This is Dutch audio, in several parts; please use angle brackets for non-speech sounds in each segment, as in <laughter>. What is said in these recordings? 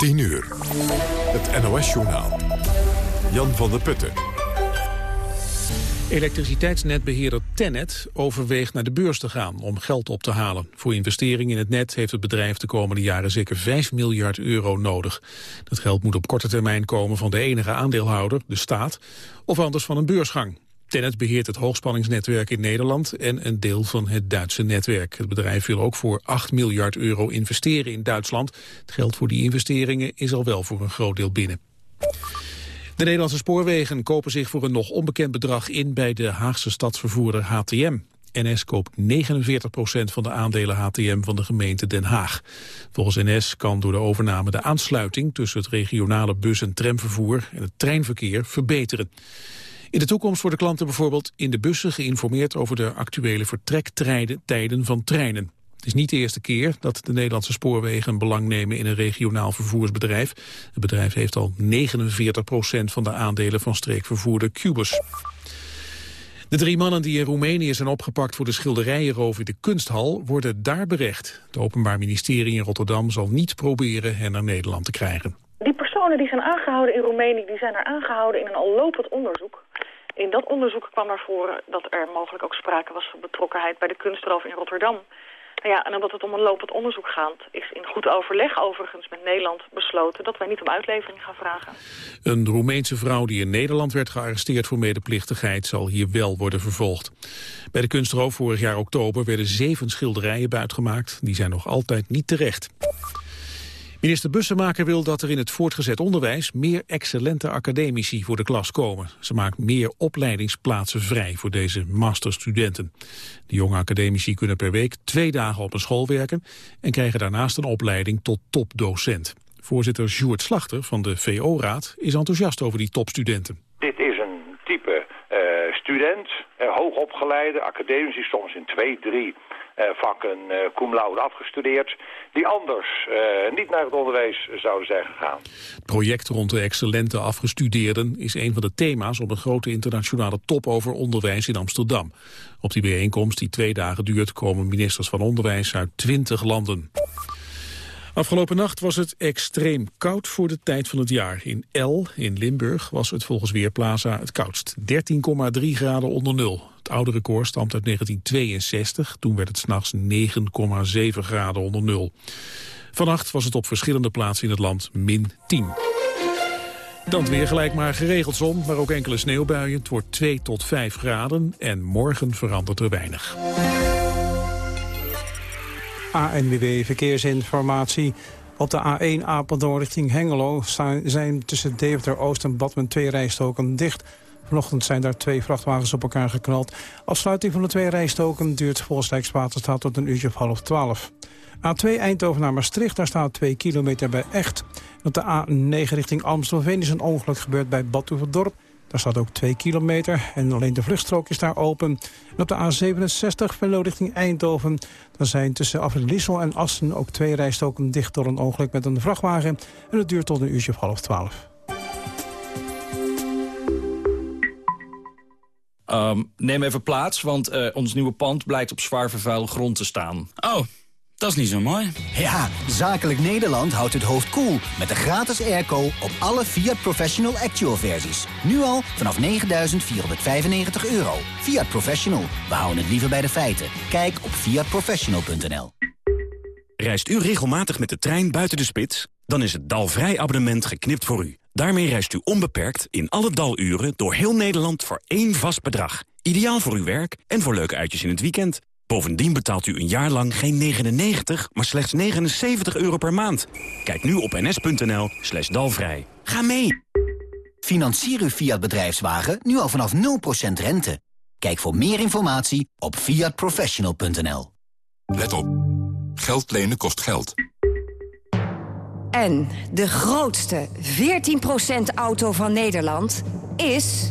10 uur. Het NOS-journaal. Jan van der Putten. Elektriciteitsnetbeheerder Tennet overweegt naar de beurs te gaan om geld op te halen. Voor investeringen in het net heeft het bedrijf de komende jaren zeker 5 miljard euro nodig. Dat geld moet op korte termijn komen van de enige aandeelhouder, de staat, of anders van een beursgang. Tennet beheert het hoogspanningsnetwerk in Nederland en een deel van het Duitse netwerk. Het bedrijf wil ook voor 8 miljard euro investeren in Duitsland. Het geld voor die investeringen is al wel voor een groot deel binnen. De Nederlandse spoorwegen kopen zich voor een nog onbekend bedrag in bij de Haagse stadsvervoerder HTM. NS koopt 49% van de aandelen HTM van de gemeente Den Haag. Volgens NS kan door de overname de aansluiting tussen het regionale bus- en tramvervoer en het treinverkeer verbeteren. In de toekomst worden klanten bijvoorbeeld in de bussen geïnformeerd over de actuele vertrektijden van treinen. Het is niet de eerste keer dat de Nederlandse spoorwegen belang nemen in een regionaal vervoersbedrijf. Het bedrijf heeft al 49% van de aandelen van streekvervoerder Cubus. De drie mannen die in Roemenië zijn opgepakt voor de schilderijenroof in de kunsthal worden daar berecht. Het Openbaar Ministerie in Rotterdam zal niet proberen hen naar Nederland te krijgen. Die personen die zijn aangehouden in Roemenië, die zijn er aangehouden in een al lopend onderzoek. In dat onderzoek kwam naar voren dat er mogelijk ook sprake was van betrokkenheid bij de kunstroof in Rotterdam. Nou ja, en omdat het om een lopend onderzoek gaat, is in goed overleg overigens met Nederland besloten dat wij niet om uitlevering gaan vragen. Een Roemeense vrouw die in Nederland werd gearresteerd voor medeplichtigheid zal hier wel worden vervolgd. Bij de kunstroof vorig jaar oktober werden zeven schilderijen buitgemaakt. Die zijn nog altijd niet terecht. Minister Bussemaker wil dat er in het voortgezet onderwijs meer excellente academici voor de klas komen. Ze maakt meer opleidingsplaatsen vrij voor deze masterstudenten. De jonge academici kunnen per week twee dagen op een school werken en krijgen daarnaast een opleiding tot topdocent. Voorzitter Sjoerd Slachter van de VO-raad is enthousiast over die topstudenten. Dit is een type uh, student, uh, hoogopgeleide, academici soms in twee, drie vakken uh, cum laude afgestudeerd die anders uh, niet naar het onderwijs zouden zijn gegaan. Het project rond de excellente afgestudeerden is een van de thema's op een grote internationale top over onderwijs in Amsterdam. Op die bijeenkomst die twee dagen duurt komen ministers van onderwijs uit twintig landen. Afgelopen nacht was het extreem koud voor de tijd van het jaar. In El, in Limburg, was het volgens Weerplaza het koudst. 13,3 graden onder nul. Het oude record stamt uit 1962. Toen werd het s'nachts 9,7 graden onder nul. Vannacht was het op verschillende plaatsen in het land min 10. Dan weer gelijk maar geregeld zon, maar ook enkele sneeuwbuien. Het wordt 2 tot 5 graden en morgen verandert er weinig. ANWB Verkeersinformatie. Op de A1 Apeldoorn richting Hengelo zijn tussen Deventer Oost en Badmen twee rijstoken dicht. Vanochtend zijn daar twee vrachtwagens op elkaar geknald. Afsluiting van de twee rijstoken duurt volgens Rijkswaterstaat tot een uurtje of half twaalf. A2 Eindhoven naar Maastricht, daar staat 2 kilometer bij Echt. op de A9 richting Amstelveen is een ongeluk gebeurd bij Bad daar staat ook 2 kilometer en alleen de vluchtstrook is daar open. En op de A67 Venlo richting Eindhoven... dan zijn tussen Afrit Lissel en Assen ook twee rijstoken dicht door een ongeluk met een vrachtwagen. En het duurt tot een uurtje of half twaalf. Um, neem even plaats, want uh, ons nieuwe pand blijkt op zwaar vervuilde grond te staan. Oh, dat is niet zo mooi. Ja, Zakelijk Nederland houdt het hoofd koel cool met de gratis airco op alle Fiat Professional Actual versies. Nu al vanaf 9.495 euro. Fiat Professional, we houden het liever bij de feiten. Kijk op fiatprofessional.nl Reist u regelmatig met de trein buiten de spits? Dan is het Dalvrij abonnement geknipt voor u. Daarmee reist u onbeperkt in alle daluren door heel Nederland voor één vast bedrag. Ideaal voor uw werk en voor leuke uitjes in het weekend. Bovendien betaalt u een jaar lang geen 99, maar slechts 79 euro per maand. Kijk nu op ns.nl slash dalvrij. Ga mee! Financier uw Fiat bedrijfswagen nu al vanaf 0% rente. Kijk voor meer informatie op fiatprofessional.nl. Let op. Geld lenen kost geld. En de grootste 14% auto van Nederland is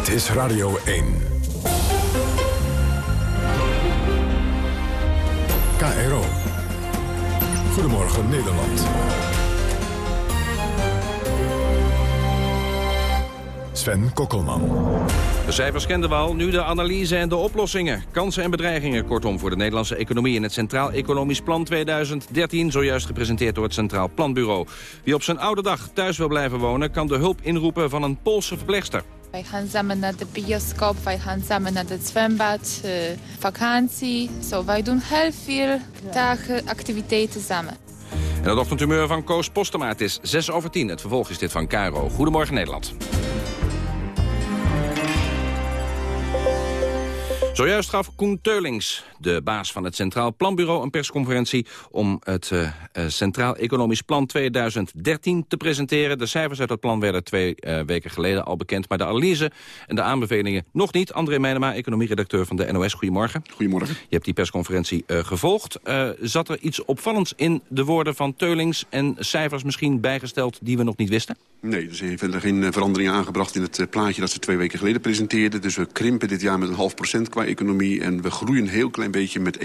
Dit is Radio 1. KRO. Goedemorgen Nederland. Sven Kokkelman. De cijfers kenden we al, nu de analyse en de oplossingen. Kansen en bedreigingen, kortom, voor de Nederlandse economie... in het Centraal Economisch Plan 2013, zojuist gepresenteerd door het Centraal Planbureau. Wie op zijn oude dag thuis wil blijven wonen... kan de hulp inroepen van een Poolse verpleegster. Wij gaan samen naar de bioscoop, wij gaan samen naar het zwembad, uh, vakantie. Zo, wij doen heel veel dagen activiteiten samen. En het ochtendhumeur van Koos Postema, het is 6 over 10. Het vervolg is dit van Caro. Goedemorgen Nederland. Zojuist gaf Koen Teulings, de baas van het Centraal Planbureau... een persconferentie om het uh, Centraal Economisch Plan 2013 te presenteren. De cijfers uit het plan werden twee uh, weken geleden al bekend... maar de analyse en de aanbevelingen nog niet. André Meijnema, economieredacteur van de NOS. Goedemorgen. Goedemorgen. Je hebt die persconferentie gevolgd. zat er iets opvallends in de woorden van Teulings... en cijfers misschien bijgesteld die we nog niet wisten? Nee, dus er zijn geen veranderingen aangebracht in het plaatje... dat ze twee weken geleden presenteerden. Dus we krimpen dit jaar met een half procent qua economie. En we groeien een heel klein beetje met 1%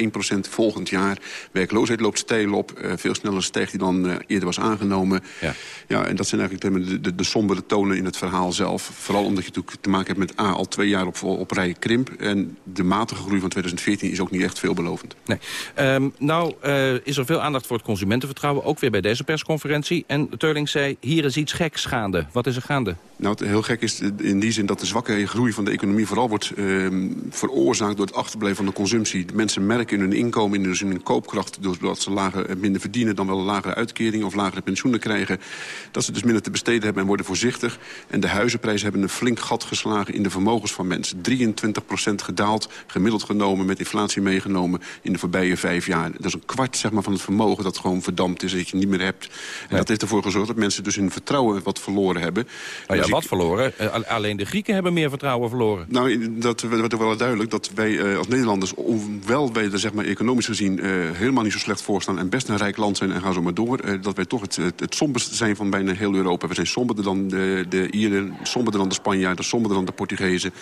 volgend jaar. Werkloosheid loopt steil op. Uh, veel sneller stijgt die dan uh, eerder was aangenomen. Ja. ja, en dat zijn eigenlijk de, de, de sombere tonen in het verhaal zelf. Vooral omdat je natuurlijk te maken hebt met A, al twee jaar op, op rij krimp. En de matige groei van 2014 is ook niet echt veelbelovend. Nee. Um, nou uh, is er veel aandacht voor het consumentenvertrouwen. Ook weer bij deze persconferentie. En Teurling zei, hier is iets geks gaande. Wat is er gaande? Nou, het heel gek is in die zin dat de zwakke groei van de economie... vooral wordt uh, veroorzaakt door het achterblijven van de consumptie. De mensen merken in hun inkomen, dus in hun koopkracht... doordat ze lager, minder verdienen dan wel een lagere uitkering... of lagere pensioenen krijgen, dat ze dus minder te besteden hebben... en worden voorzichtig. En de huizenprijzen hebben een flink gat geslagen in de vermogens van mensen. 23% gedaald, gemiddeld genomen, met inflatie meegenomen... in de voorbije vijf jaar. Dat is een kwart zeg maar, van het vermogen dat gewoon verdampt is... dat je niet meer hebt. En ja. dat heeft ervoor gezorgd dat mensen dus hun vertrouwen wat verloren hebben. Nou ja, dus wat ik... verloren? Alleen de Grieken hebben meer vertrouwen verloren. Nou, dat wordt wel duidelijk dat wij uh, als Nederlanders... hoewel wij er zeg maar, economisch gezien uh, helemaal niet zo slecht voor staan... en best een rijk land zijn en gaan zo maar door... Uh, dat wij toch het, het, het somberste zijn van bijna heel Europa. We zijn somberder dan de, de Ieren, somberder dan de Spanjaarden... somberder dan de Portugezen.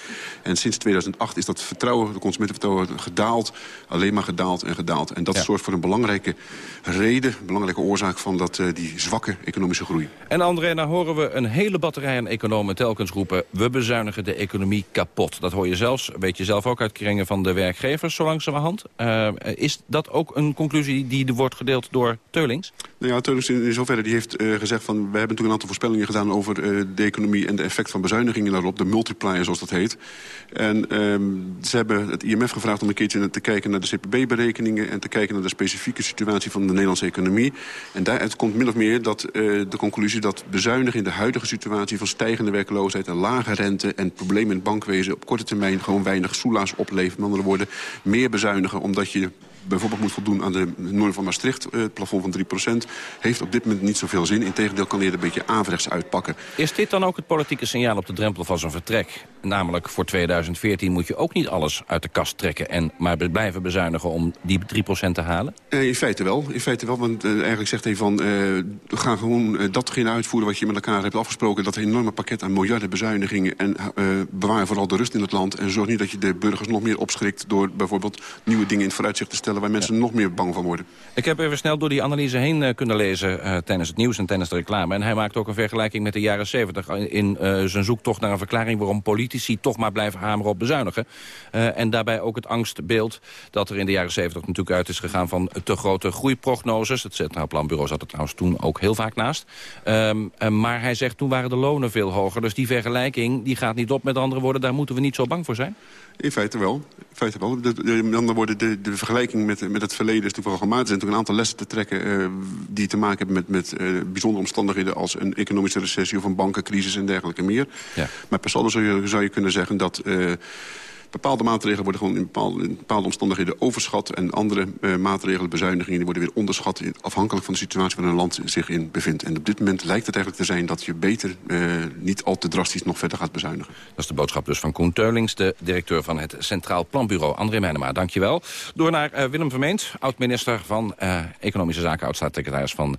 En sinds 2008 is dat vertrouwen, de consumentenvertrouwen gedaald. Alleen maar gedaald en gedaald. En dat ja. zorgt voor een belangrijke reden, een belangrijke oorzaak... van dat, die zwakke economische groei. En André, nou horen we een hele batterij aan economen telkens roepen... we bezuinigen de economie kapot. Dat hoor je zelfs, weet je zelf ook uit kringen van de werkgevers zo langzamerhand. Uh, is dat ook een conclusie die wordt gedeeld door Teulings? Nou ja, Teulings in zoverre die heeft uh, gezegd van... we hebben natuurlijk een aantal voorspellingen gedaan over uh, de economie... en de effect van bezuinigingen daarop, de multiplier zoals dat heet. En ze hebben het IMF gevraagd om een keertje te kijken naar de CPB-berekeningen... en te kijken naar de specifieke situatie van de Nederlandse economie. En daaruit komt min of meer dat, de conclusie dat bezuinigen in de huidige situatie... van stijgende werkloosheid en lage rente en problemen in het bankwezen... op korte termijn gewoon weinig soelaas oplevert. Met andere woorden, meer bezuinigen omdat je bijvoorbeeld moet voldoen aan de norm van Maastricht, het plafond van 3%, heeft op dit moment niet zoveel zin. Integendeel kan eerder een beetje averechts uitpakken. Is dit dan ook het politieke signaal op de drempel van zo'n vertrek? Namelijk voor 2014 moet je ook niet alles uit de kast trekken... en maar blijven bezuinigen om die 3% te halen? Uh, in feite wel. In feite wel, want uh, eigenlijk zegt hij van... Uh, we gaan gewoon datgene uitvoeren wat je met elkaar hebt afgesproken... dat enorme pakket aan miljarden bezuinigingen... en bewaar vooral de rust in het land... en zorg niet dat je de burgers nog meer opschrikt... door bijvoorbeeld nieuwe dingen in het vooruitzicht te stellen... waar mensen ja. nog meer bang van worden. Ik heb even snel door die analyse heen kunnen lezen... tijdens het nieuws en tijdens de reclame. En hij maakt ook een vergelijking met de jaren 70... in zijn zoektocht naar een verklaring waarom politici toch maar blijven hameren op bezuinigen. En daarbij ook het angstbeeld dat er in de jaren 70 natuurlijk uit is gegaan van te grote groeiprognoses. Het Centraal Planbureau zat er trouwens toen ook heel vaak naast. Um, uh, maar hij zegt toen waren de lonen veel hoger. Dus die vergelijking die gaat niet op. Met andere woorden, daar moeten we niet zo bang voor zijn. In feite wel. In feite wel. De, andere woorden, de, de vergelijking met, met het verleden is natuurlijk regelmatig. Er zijn natuurlijk een aantal lessen te trekken... die te maken hebben met, met bijzondere omstandigheden... als een economische recessie of een bankencrisis en dergelijke meer. Ja. Maar per saldo zou je, zou je kunnen zeggen dat bepaalde maatregelen worden gewoon in bepaalde, in bepaalde omstandigheden overschat... en andere uh, maatregelen, bezuinigingen, die worden weer onderschat... Afhankelijk van de situatie waar een land zich in bevindt. En op dit moment lijkt het eigenlijk te zijn dat je beter uh, niet al te drastisch nog verder gaat bezuinigen. Dat is de boodschap dus van Koen Teulings, de directeur van het Centraal Planbureau. André Meijnema, dankjewel. Door naar uh, Willem Vermeend, oud-minister van Economische Zaken... oud-staatssecretaris van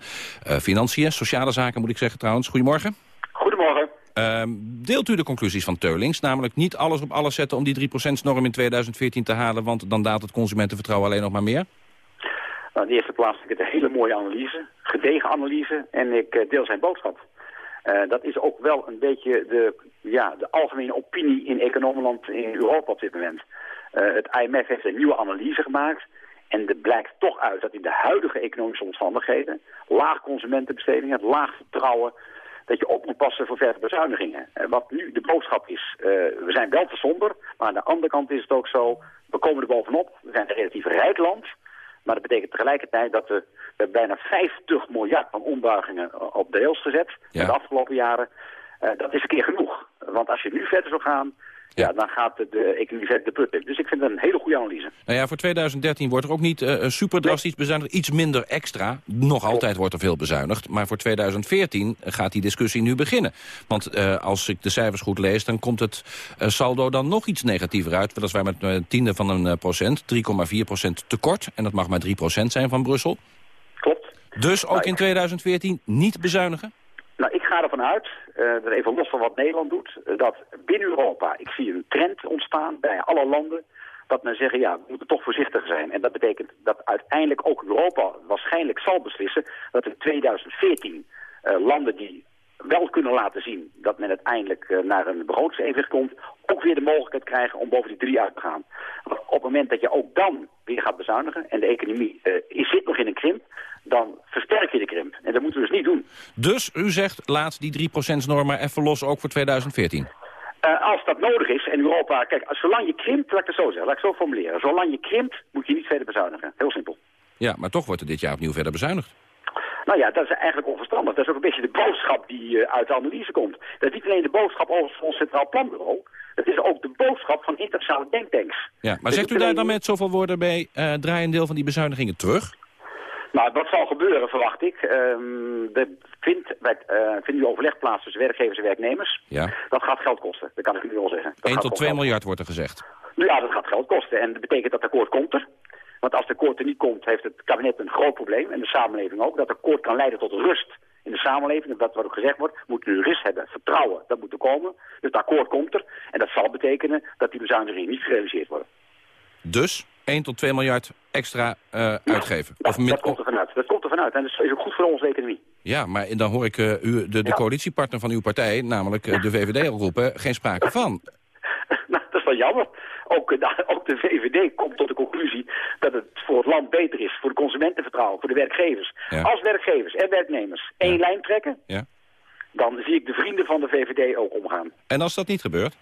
Financiën, Sociale Zaken moet ik zeggen trouwens. Goedemorgen. Uh, deelt u de conclusies van Teulings? Namelijk niet alles op alles zetten om die 3%-norm in 2014 te halen... want dan daalt het consumentenvertrouwen alleen nog maar meer? Nou, in de eerste plaats vind ik het een hele mooie analyse, gedegen analyse... en ik uh, deel zijn boodschap. Uh, dat is ook wel een beetje de, ja, de algemene opinie in economenland in Europa op dit moment. Uh, het IMF heeft een nieuwe analyse gemaakt... En er blijkt toch uit dat in de huidige economische omstandigheden... laag consumentenbestedingen, laag vertrouwen dat je op moet passen voor verdere bezuinigingen. En wat nu de boodschap is, uh, we zijn wel te somber, maar aan de andere kant is het ook zo, we komen er bovenop. We zijn een relatief rijk land, maar dat betekent tegelijkertijd dat we, we bijna 50 miljard van ombuigingen op de rails gezet ja. de afgelopen jaren. Dat is een keer genoeg. Want als je nu verder zou gaan, ja, dan gaat de economie verder de put in. Dus ik vind het een hele goede analyse. Nou ja, voor 2013 wordt er ook niet uh, super drastisch nee. bezuinigd. Iets minder extra. Nog altijd wordt er veel bezuinigd. Maar voor 2014 gaat die discussie nu beginnen. Want uh, als ik de cijfers goed lees, dan komt het uh, saldo dan nog iets negatiever uit. Weliswaar met een tiende van een procent. 3,4 procent tekort. En dat mag maar 3 procent zijn van Brussel. Klopt. Dus ook in 2014 niet bezuinigen? Nou, ik ga ervan uit, uh, even los van wat Nederland doet, uh, dat binnen Europa, ik zie een trend ontstaan bij alle landen, dat men zeggen, ja, we moeten toch voorzichtig zijn. En dat betekent dat uiteindelijk ook Europa waarschijnlijk zal beslissen dat in 2014 uh, landen die wel kunnen laten zien dat men uiteindelijk uh, naar een begrotingsevenwicht komt, ook weer de mogelijkheid krijgen om boven die drie uit te gaan. Op het moment dat je ook dan weer gaat bezuinigen en de economie uh, zit nog in een krimp, dan versterk je de krimp. En dat moeten we dus niet doen. Dus u zegt, laat die 3%-norm maar even los, ook voor 2014? Uh, als dat nodig is, en Europa... Kijk, als, zolang je krimpt, laat ik het zo zeggen, laat ik het zo formuleren. Zolang je krimpt, moet je niet verder bezuinigen. Heel simpel. Ja, maar toch wordt er dit jaar opnieuw verder bezuinigd. Nou ja, dat is eigenlijk onverstandig. Dat is ook een beetje de boodschap die uh, uit de analyse komt. Dat is niet alleen de boodschap over ons Centraal Planbureau. Dat is ook de boodschap van internationale denktanks. Ja, maar zegt u daar dan met zoveel woorden bij, uh, draai een deel van die bezuinigingen terug? Nou, wat zal gebeuren, verwacht ik. Um, er vindt, uh, vindt nu overleg plaats tussen werkgevers en werknemers. Ja. Dat gaat geld kosten, dat kan ik u wel zeggen. Dat 1 tot 2 miljard wordt er gezegd. Ja, dat gaat geld kosten. En dat betekent dat het akkoord komt er. Want als het akkoord er niet komt, heeft het kabinet een groot probleem. En de samenleving ook. Dat akkoord kan leiden tot rust in de samenleving. Dat wat ook gezegd wordt, moet nu rust hebben. Vertrouwen, dat moet er komen. Dus het akkoord komt er. En dat zal betekenen dat die bezuinigingen niet gerealiseerd worden. Dus 1 tot 2 miljard extra uh, uitgeven? Ja, of dat komt er vanuit. Dat komt er vanuit. En dat is ook goed voor onze economie. Ja, maar dan hoor ik uh, u, de, de ja. coalitiepartner van uw partij, namelijk uh, de VVD, al <laughs> roepen, geen sprake van. nou, dat is wel jammer. Ook, ook, de VVD komt tot de conclusie dat het voor het land beter is, voor de consumentenvertrouwen, voor de werkgevers. Ja. Als werkgevers en werknemers één lijn trekken, dan zie ik de vrienden van de VVD ook omgaan. En als dat niet gebeurt?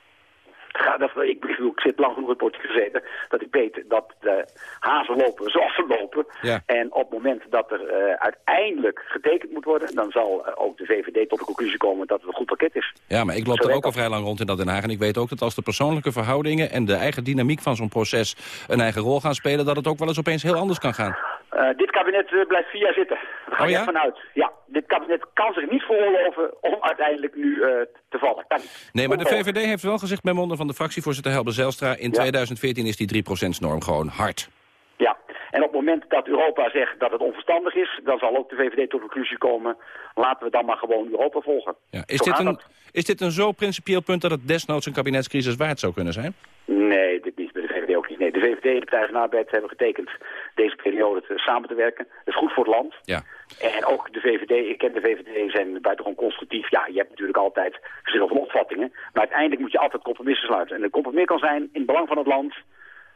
Ga, dat, ik, ik zit lang genoeg in politiek gezeten, dat ik weet dat de hazen lopen zoals ze lopen. Ja. En op het moment dat er uh, uiteindelijk getekend moet worden, dan zal uh, ook de VVD tot de conclusie komen dat het een goed pakket is. Ja, maar ik loop Zo er ook al vrij lang rond in dat Den Haag. En ik weet ook dat als de persoonlijke verhoudingen en de eigen dynamiek van zo'n proces een eigen rol gaan spelen, dat het ook wel eens opeens heel anders kan gaan. Uh, dit kabinet uh, blijft vier jaar zitten. Daar ga oh, ja? vanuit. Ja, dit kabinet kan zich niet veroorloven om uiteindelijk nu uh, te vallen. Kan niet. Nee, maar de VVD heeft wel gezegd bij monden van de fractievoorzitter Helber Zijlstra... in ja. 2014 is die 3%-norm gewoon hard. Ja, en op het moment dat Europa zegt dat het onverstandig is... dan zal ook de VVD tot de conclusie komen... laten we dan maar gewoon Europa volgen. Ja. Is, dit een, is dit een zo principieel punt dat het desnoods een kabinetscrisis waard zou kunnen zijn? Nee, Nee, de VVD en de Partij van Arbeid hebben getekend deze periode te, samen te werken. Dat is goed voor het land. Ja. En ook de VVD, ik ken de VVD, zijn buitengewoon constructief. Ja, je hebt natuurlijk altijd verschillende opvattingen. Maar uiteindelijk moet je altijd compromissen sluiten. En een compromis kan zijn in het belang van het land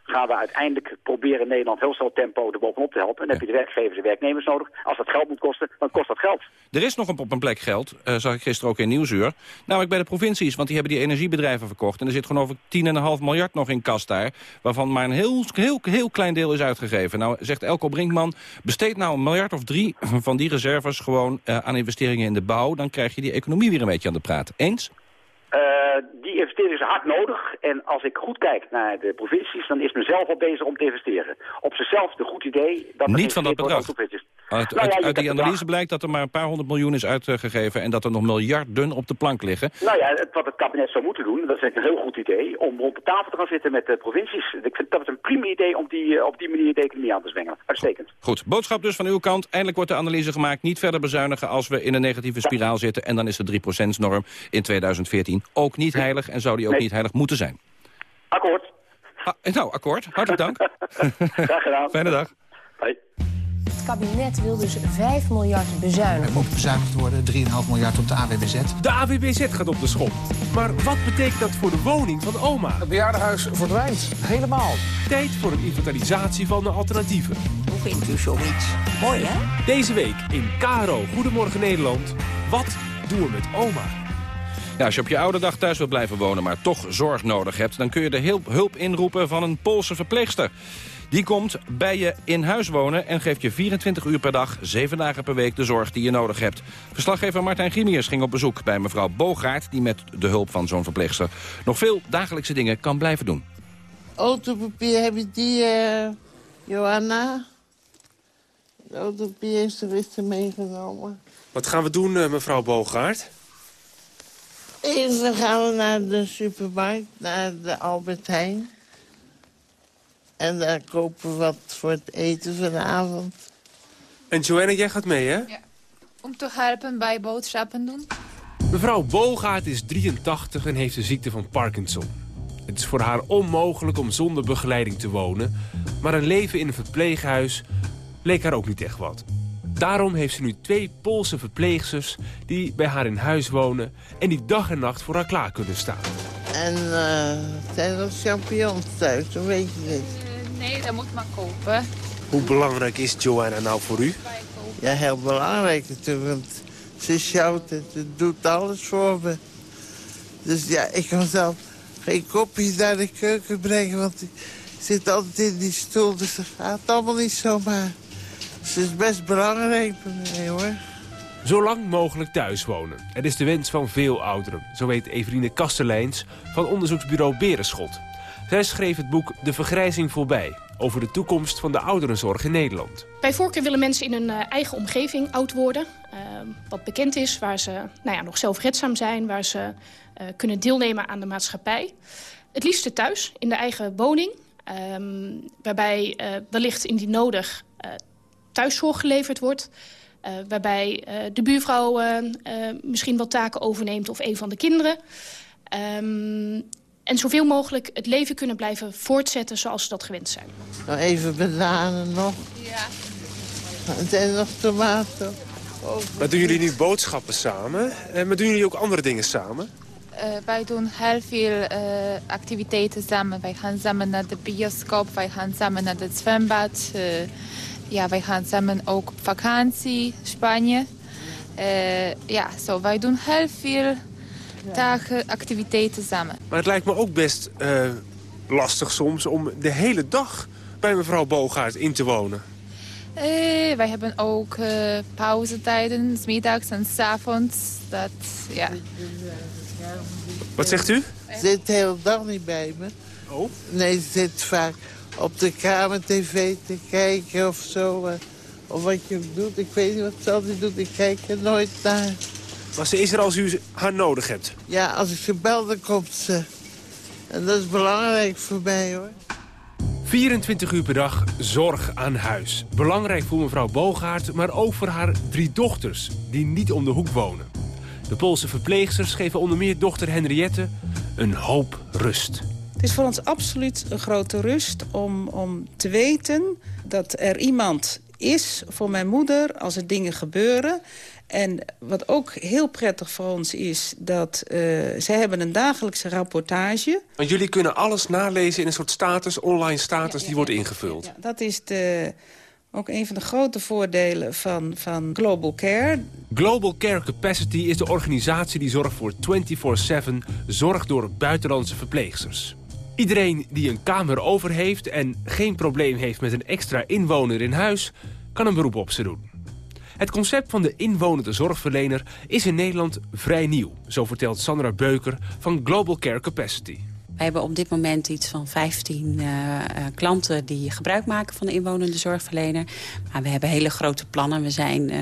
gaan we uiteindelijk proberen Nederland heel snel tempo er bovenop te helpen. En dan heb je de werkgevers en werknemers nodig. Als dat geld moet kosten, dan kost dat geld. Er is nog een, op een plek geld, uh, zag ik gisteren ook in Nieuwsuur. Namelijk bij de provincies, want die hebben die energiebedrijven verkocht. En er zit gewoon over 10,5 miljard nog in kast daar. Waarvan maar een heel, heel, heel klein deel is uitgegeven. Nou, zegt Elko Brinkman, besteed nou een miljard of drie van die reserves gewoon uh, aan investeringen in de bouw. Dan krijg je die economie weer een beetje aan de praat. Eens? Uh, die investeringen zijn hard nodig. En als ik goed kijk naar de provincies, dan is men zelf al bezig om te investeren. Op zichzelf een goed idee. Dat Niet van dat bedrag. Uit, nou ja, uit die analyse blijkt dat er maar een paar honderd miljoen is uitgegeven... en dat er nog miljarden op de plank liggen. Nou ja, het, wat het kabinet zou moeten doen, dat is een heel goed idee... om rond de tafel te gaan zitten met de provincies. Ik vind dat het een prima idee om die, op die manier de economie aan te zwengelen. Uitstekend. Goed, boodschap dus van uw kant. Eindelijk wordt de analyse gemaakt. Niet verder bezuinigen als we in een negatieve spiraal zitten. En dan is de 3%-norm in 2014 ook niet heilig... en zou die ook Nee. niet heilig moeten zijn. Akkoord. Ah, nou, akkoord. Hartelijk dank. <laughs> Graag gedaan. Fijne dag. Hoi. Het kabinet wil dus 5 miljard bezuinigen. Er moet bezuinigd worden, 3,5 miljard op de AWBZ. De AWBZ gaat op de schop. Maar wat betekent dat voor de woning van oma? Het bejaardenhuis verdwijnt. Helemaal. Tijd voor een inventarisatie van de alternatieven. Hoe vindt u zoiets? Mooi, hè? Deze week in KRO Goedemorgen Nederland. Wat doen we met oma? Ja, als je op je oude dag thuis wilt blijven wonen, maar toch zorg nodig hebt... dan kun je de hulp, inroepen van een Poolse verpleegster. Die komt bij je in huis wonen en geeft je 24 uur per dag... 7 dagen per week de zorg die je nodig hebt. Verslaggever Martijn Grimiers ging op bezoek bij mevrouw Bogaert... die met de hulp van zo'n verpleegster nog veel dagelijkse dingen kan blijven doen. Autopapier heb je die, eh, Johanna? Het autopapier heeft ze weer meegenomen. Wat gaan we doen, eh, mevrouw Bogaert? Eerst dan gaan we naar de supermarkt, naar de Albert Heijn. En daar kopen we wat voor het eten vanavond. En Joanna, jij gaat mee, hè? Om te helpen bij boodschappen doen. Mevrouw Bogaert is 83 en heeft de ziekte van Parkinson. Het is voor haar onmogelijk om zonder begeleiding te wonen... maar een leven in een verpleeghuis leek haar ook niet echt wat. Daarom heeft ze nu twee Poolse verpleegsters die bij haar in huis wonen... en die dag en nacht voor haar klaar kunnen staan. En eh zijn er champignons thuis, hoe weet je dit? Nee, dat moet maar kopen. Hoe belangrijk is Joanna nou voor u? Ja, heel belangrijk natuurlijk, want ze sjouwt het, ze doet alles voor me. Dus ja, ik kan zelf geen kopje naar de keuken brengen, want ik zit altijd in die stoel, dus dat gaat allemaal niet zomaar. Ze is best belangrijk voor mij, hoor. Zo lang mogelijk thuis wonen. Het is de wens van veel ouderen. Zo weet Eveline Kasteleins van onderzoeksbureau Berenschot. Zij schreef het boek De Vergrijzing voorbij... over de toekomst van de ouderenzorg in Nederland. Bij voorkeur willen mensen in hun eh, eigen omgeving oud worden. eh, wat bekend is, waar ze nou ja, nog zelfredzaam zijn... waar ze eh, kunnen deelnemen aan de maatschappij. Het liefste thuis, in de eigen woning. ehm, waarbij eh, wellicht indien nodig thuiszorg geleverd wordt... Eh, waarbij eh, de buurvrouw eh, eh, misschien wat taken overneemt of een van de kinderen. Ehm, en zoveel mogelijk het leven kunnen blijven voortzetten zoals ze dat gewend zijn. Nou, even bananen nog. Ja. En zijn nog tomaten? Ook. Maar doen jullie nu boodschappen samen? En maar doen jullie ook andere dingen samen? Eh, wij doen heel veel activiteiten samen. Wij gaan samen naar de bioscoop, wij gaan samen naar het zwembad. Ja, wij gaan samen ook op vakantie, Spanje. Eh, ja, zo, wij doen heel veel dagen activiteiten samen. Maar het lijkt me ook best eh, lastig soms om de hele dag bij mevrouw Bogaert in te wonen. Eh, wij hebben ook eh, pauzetijden, 's middags en 's avonds. Dat, ja. Wat zegt u? Ze zit de hele dag niet bij me. Oh? Nee, ze zit vaak op de kamer tv te kijken of zo. eh, Of wat je doet. Ik weet niet wat ze altijd doet. Ik kijk er nooit naar. Maar ze is er als u haar nodig hebt. Ja, als ik ze bel, dan komt ze. En dat is belangrijk voor mij, hoor. 24 uur per dag zorg aan huis. Belangrijk voor mevrouw Bogaert, maar ook voor haar drie dochters... die niet om de hoek wonen. De Poolse verpleegsters geven onder meer dochter Henriette een hoop rust. Het is voor ons absoluut een grote rust om, om te weten dat er iemand is voor mijn moeder als er dingen gebeuren. En wat ook heel prettig voor ons is... dat uh, zij hebben een dagelijkse rapportage. Want jullie kunnen alles nalezen in een soort status, online status... die wordt ingevuld. Ja, dat is de, ook een van de grote voordelen van, van Global Care. Global Care Capacity is de organisatie die zorgt voor 24-7... zorg door buitenlandse verpleegsters. Iedereen die een kamer over heeft en geen probleem heeft met een extra inwoner in huis... kan een beroep op ze doen. Het concept van de inwonende zorgverlener is in Nederland vrij nieuw. Zo vertelt Sandra Beuker van Global Care Capacity. We hebben op dit moment iets van 15 uh, uh, klanten die gebruik maken van de inwonende zorgverlener. Maar we hebben hele grote plannen. We zijn uh,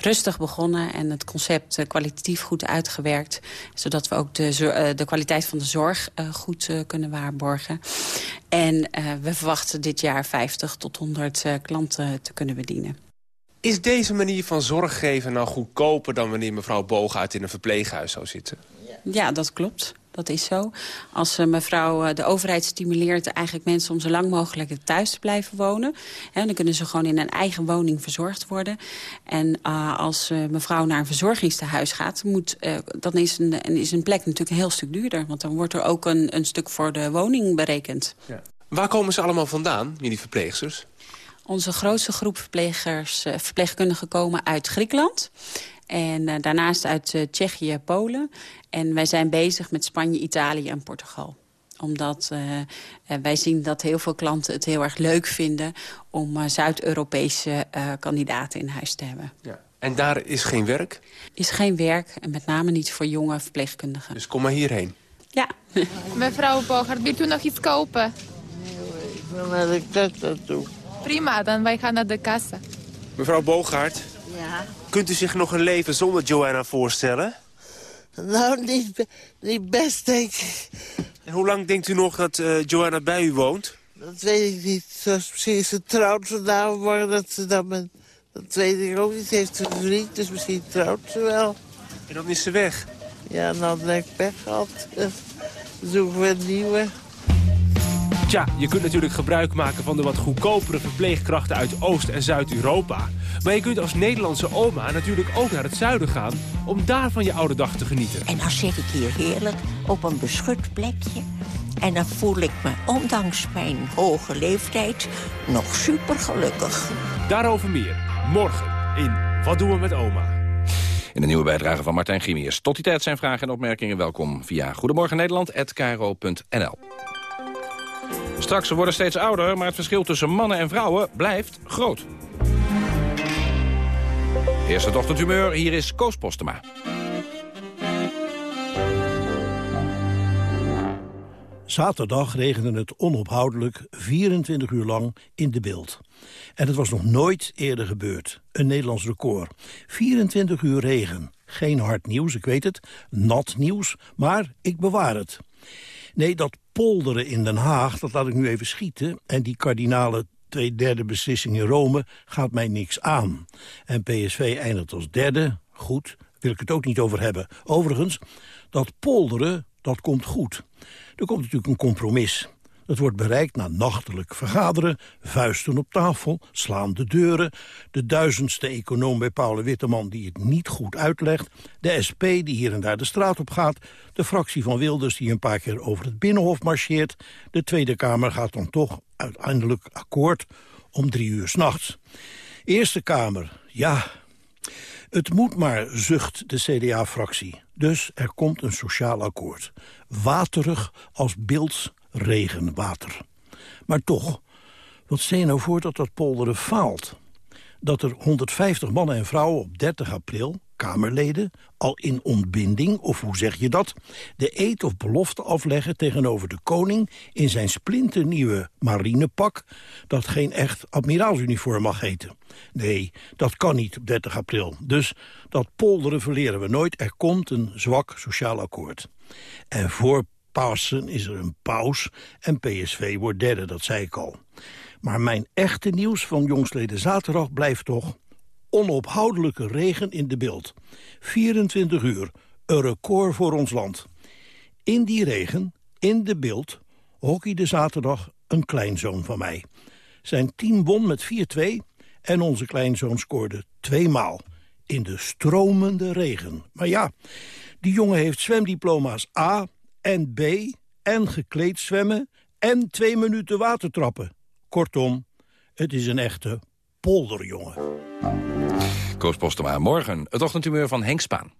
rustig begonnen en het concept kwalitatief goed uitgewerkt. Zodat we ook de, de kwaliteit van de zorg goed kunnen waarborgen. En we verwachten dit jaar 50 tot 100 klanten te kunnen bedienen. Is deze manier van zorg geven nou goedkoper dan wanneer mevrouw Boogaard in een verpleeghuis zou zitten? Ja, dat klopt. Dat is zo. Als uh, mevrouw uh, de overheid stimuleert eigenlijk mensen om zo lang mogelijk thuis te blijven wonen. Hè, dan kunnen ze gewoon in een eigen woning verzorgd worden. En uh, als mevrouw naar een verzorgingstehuis gaat, moet, dan is een, is een plek natuurlijk een heel stuk duurder. Want dan wordt er ook een, een stuk voor de woning berekend. Ja. Waar komen ze allemaal vandaan, jullie verpleegsters? Onze grootste groep verplegers, verpleegkundigen komen uit Griekenland. En uh, daarnaast uit uh, Tsjechië, Polen. En wij zijn bezig met Spanje, Italië en Portugal omdat uh, wij zien dat heel veel klanten het heel erg leuk vinden... om uh, Zuid-Europese uh, kandidaten in huis te hebben. Ja. En daar is geen werk? Is geen werk, en met name niet voor jonge verpleegkundigen. Dus kom maar hierheen. Ja. Mevrouw Bogart, wilt u nog iets kopen? Nee, ik wil naar de kassa toe. Prima, dan wij gaan naar de kassa. Mevrouw Bogaert, ja? Kunt u zich nog een leven zonder Joanna voorstellen? Nou, niet, niet best, denk ik. En hoe lang denkt u nog dat uh, Joanna bij u woont? Dat weet ik niet. Zoals misschien is ze trouwt vandaag, maar dat ze dan met... Dat weet ik ook niet. Ze heeft een vriend, dus misschien trouwt ze wel. En dan is ze weg? Ja, dan heb ik weg gehad. Dan zoeken we een nieuwe. Tja, je kunt natuurlijk gebruik maken van de wat goedkopere verpleegkrachten uit Oost- en Zuid-Europa. Maar je kunt als Nederlandse oma natuurlijk ook naar het zuiden gaan... om daar van je oude dag te genieten. En dan zit ik hier heerlijk op een beschut plekje. En dan voel ik me, ondanks mijn hoge leeftijd, nog super gelukkig. Daarover meer, morgen in Wat doen we met oma? In de nieuwe bijdrage van Martijn Grimius. Tot die tijd zijn vragen en opmerkingen welkom via Goedemorgen Nederland@kro.nl. Straks, we worden steeds ouder, maar het verschil tussen mannen en vrouwen blijft groot. Eerste ochtendhumeur, hier is Koos Postema. Zaterdag regende het onophoudelijk 24 uur lang in de beeld. En het was nog nooit eerder gebeurd. Een Nederlands record. 24 uur regen. Geen hard nieuws, ik weet het. Nat nieuws, maar ik bewaar het. Nee, dat polderen in Den Haag, dat laat ik nu even schieten. En die kardinale twee derde beslissing in Rome gaat mij niks aan. En PSV eindigt als derde, goed, wil ik het ook niet over hebben. Overigens, dat polderen, dat komt goed. Er komt natuurlijk een compromis. Het wordt bereikt na nachtelijk vergaderen, vuisten op tafel, slaande deuren... de duizendste econoom bij Paul Witteman die het niet goed uitlegt... de SP die hier en daar de straat op gaat... de fractie van Wilders die een paar keer over het Binnenhof marcheert... de Tweede Kamer gaat dan toch uiteindelijk akkoord om drie uur s'nachts. Eerste Kamer, ja... Het moet maar, zucht de CDA-fractie. Dus er komt een sociaal akkoord. Waterig als beelds regenwater. Maar toch, wat stel je nou voor dat dat polderen faalt? Dat er 150 mannen en vrouwen op 30 april, Kamerleden, al in ontbinding, of hoe zeg je dat, de eet of belofte afleggen tegenover de koning in zijn splinternieuwe marinepak, dat geen echt admiraalsuniform mag heten. Nee, dat kan niet op 30 april. Dus dat polderen verleren we nooit. Er komt een zwak sociaal akkoord. En voor Pasen is er een paus en PSV wordt derde, dat zei ik al. Maar mijn echte nieuws van jongsleden zaterdag blijft toch... onophoudelijke regen in de beeld. 24 uur, een record voor ons land. In die regen, in de beeld, hockeyde zaterdag een kleinzoon van mij. Zijn team won met 4-2 en onze kleinzoon scoorde twee maal. in de stromende regen. Maar ja, die jongen heeft zwemdiploma's A en B... en gekleed zwemmen en twee minuten watertrappen. Kortom, het is een echte polderjongen. Koos Postema, morgen het ochtendhumeur van Henk Spaan.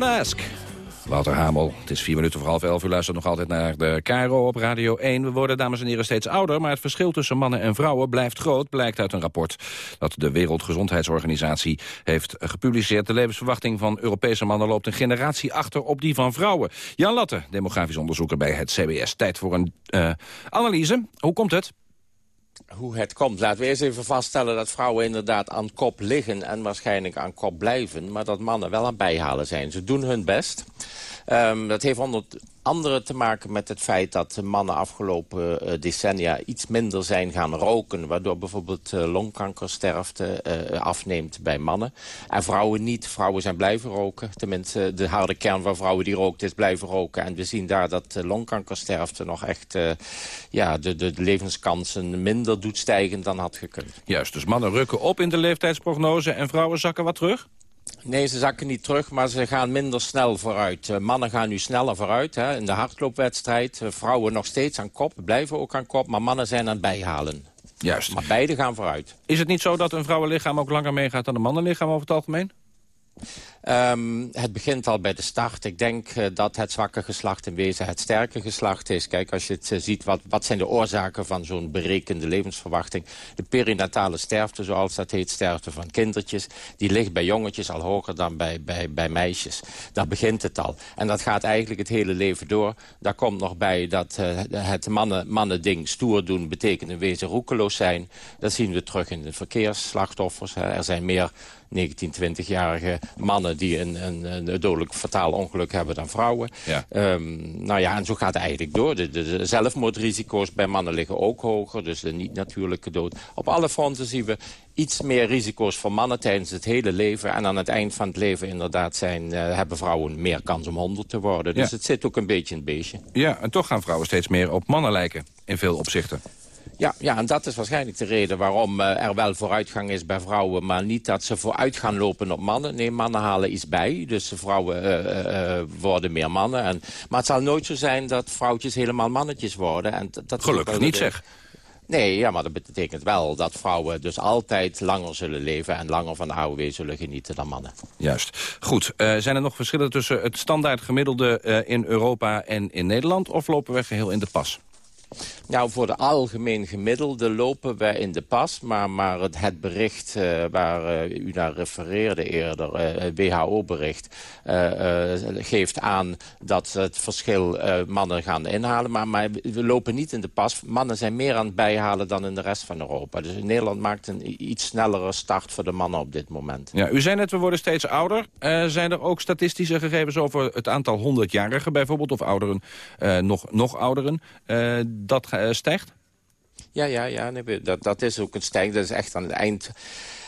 Don't. Wouter Hamel, het is vier minuten voor half elf. U luistert nog altijd naar de KRO op Radio 1. We worden, dames en heren, steeds ouder... maar het verschil tussen mannen en vrouwen blijft groot... blijkt uit een rapport dat de Wereldgezondheidsorganisatie heeft gepubliceerd. De levensverwachting van Europese mannen loopt een generatie achter op die van vrouwen. Jan Latte, demografisch onderzoeker bij het CBS. Tijd voor een eh, analyse. Hoe komt het? Hoe het komt. Laten we eerst even vaststellen dat vrouwen inderdaad aan kop liggen... en waarschijnlijk aan kop blijven, maar dat mannen wel aan bijhalen zijn. Ze doen hun best. Ehm, dat heeft onder andere te maken met het feit dat mannen afgelopen eh, decennia iets minder zijn gaan roken. Waardoor bijvoorbeeld uh, longkankersterfte uh, afneemt bij mannen. En vrouwen niet. Vrouwen zijn blijven roken. Tenminste, de harde kern van vrouwen die rookt is blijven roken. En we zien daar dat longkankersterfte nog echt ja, de, de levenskansen minder doet stijgen dan had gekund. Juist, dus mannen rukken op in de leeftijdsprognose en vrouwen zakken wat terug? Nee, ze zakken niet terug, maar ze gaan minder snel vooruit. Uh, mannen gaan nu sneller vooruit hè, in de hardloopwedstrijd. Uh, vrouwen nog steeds aan kop, blijven ook aan kop, maar mannen zijn aan het bijhalen. Juist. Maar beide gaan vooruit. Is het niet zo dat een vrouwenlichaam ook langer meegaat dan een mannenlichaam over het algemeen? Um, het begint al bij de start. Ik denk uh, dat het zwakke geslacht in wezen het sterke geslacht is. Kijk, als je het uh, ziet, wat, wat zijn de oorzaken van zo'n berekende levensverwachting? De perinatale sterfte, zoals dat heet, sterfte van kindertjes... die ligt bij jongetjes al hoger dan bij, bij, bij meisjes. Daar begint het al. En dat gaat eigenlijk het hele leven door. Daar komt nog bij dat uh, het mannen, mannen ding stoer doen... betekent in wezen roekeloos zijn. Dat zien we terug in de verkeersslachtoffers. Er zijn meer 19, 20-jarige mannen die een, een, een, dodelijk fataal ongeluk hebben dan vrouwen. Ja. Um, nou ja, en zo gaat het eigenlijk door. De, de, de, zelfmoordrisico's bij mannen liggen ook hoger, dus de niet-natuurlijke dood. Op alle fronten zien we iets meer risico's voor mannen tijdens het hele leven. En aan het eind van het leven inderdaad zijn, uh, hebben vrouwen meer kans om honderd te worden. Dus Ja. het zit ook een beetje in het beestje. Ja, en toch gaan vrouwen steeds meer op mannen lijken. In veel opzichten. Ja, ja, en dat is waarschijnlijk de reden waarom uh, er wel vooruitgang is bij vrouwen... maar niet dat ze vooruit gaan lopen op mannen. Nee, mannen halen iets bij, dus vrouwen uh, uh, worden meer mannen. En, maar het zal nooit zo zijn dat vrouwtjes helemaal mannetjes worden. En dat- Gelukkig niet, zeg. Nee, ja, maar dat betekent wel dat vrouwen dus altijd langer zullen leven... en langer van de AOW zullen genieten dan mannen. Juist. Goed, eh, zijn er nog verschillen tussen het standaard gemiddelde eh, in Europa en in Nederland? Of lopen we geheel in de pas? Nou, voor de algemeen gemiddelde lopen wij in de pas. Maar, maar het, bericht uh, waar uh, u naar refereerde eerder, uh, het WHO-bericht... geeft aan dat het verschil mannen gaan inhalen. Maar, we lopen niet in de pas. Mannen zijn meer aan het bijhalen dan in de rest van Europa. Dus Nederland maakt een iets snellere start voor de mannen op dit moment. Ja, u zei net, we worden steeds ouder. zijn er ook statistische gegevens over het aantal 100-jarigen bijvoorbeeld... of ouderen, nog, nog ouderen, dat stijgt? Ja, ja, ja nee, dat, dat is ook een stijging. Dat is echt aan het eind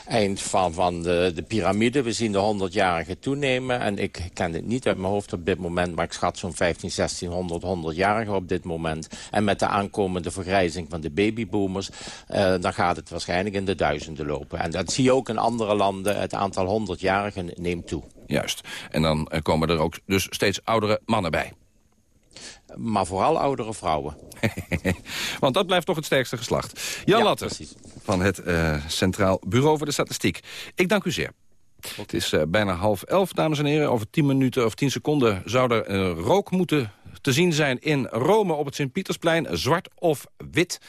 eind van, van de, de piramide. We zien de 100-jarigen toenemen. En ik ken het niet uit mijn hoofd op dit moment... maar ik schat zo'n 15, 1600, 100-jarigen op dit moment. En met de aankomende vergrijzing van de babyboomers... Uh, dan gaat het waarschijnlijk in de duizenden lopen. En dat zie je ook in andere landen. Het aantal 100-jarigen neemt toe. Juist. En dan uh, komen er ook dus steeds oudere mannen bij maar vooral oudere vrouwen. <laughs> Want dat blijft toch het sterkste geslacht. Jan ja, Latte van het uh, Centraal Bureau voor de Statistiek. Ik dank u zeer. Het is uh, bijna half elf, dames en heren. Over tien minuten of tien seconden zou er uh, rook moeten te zien zijn in Rome op het Sint-Pietersplein. Zwart of wit.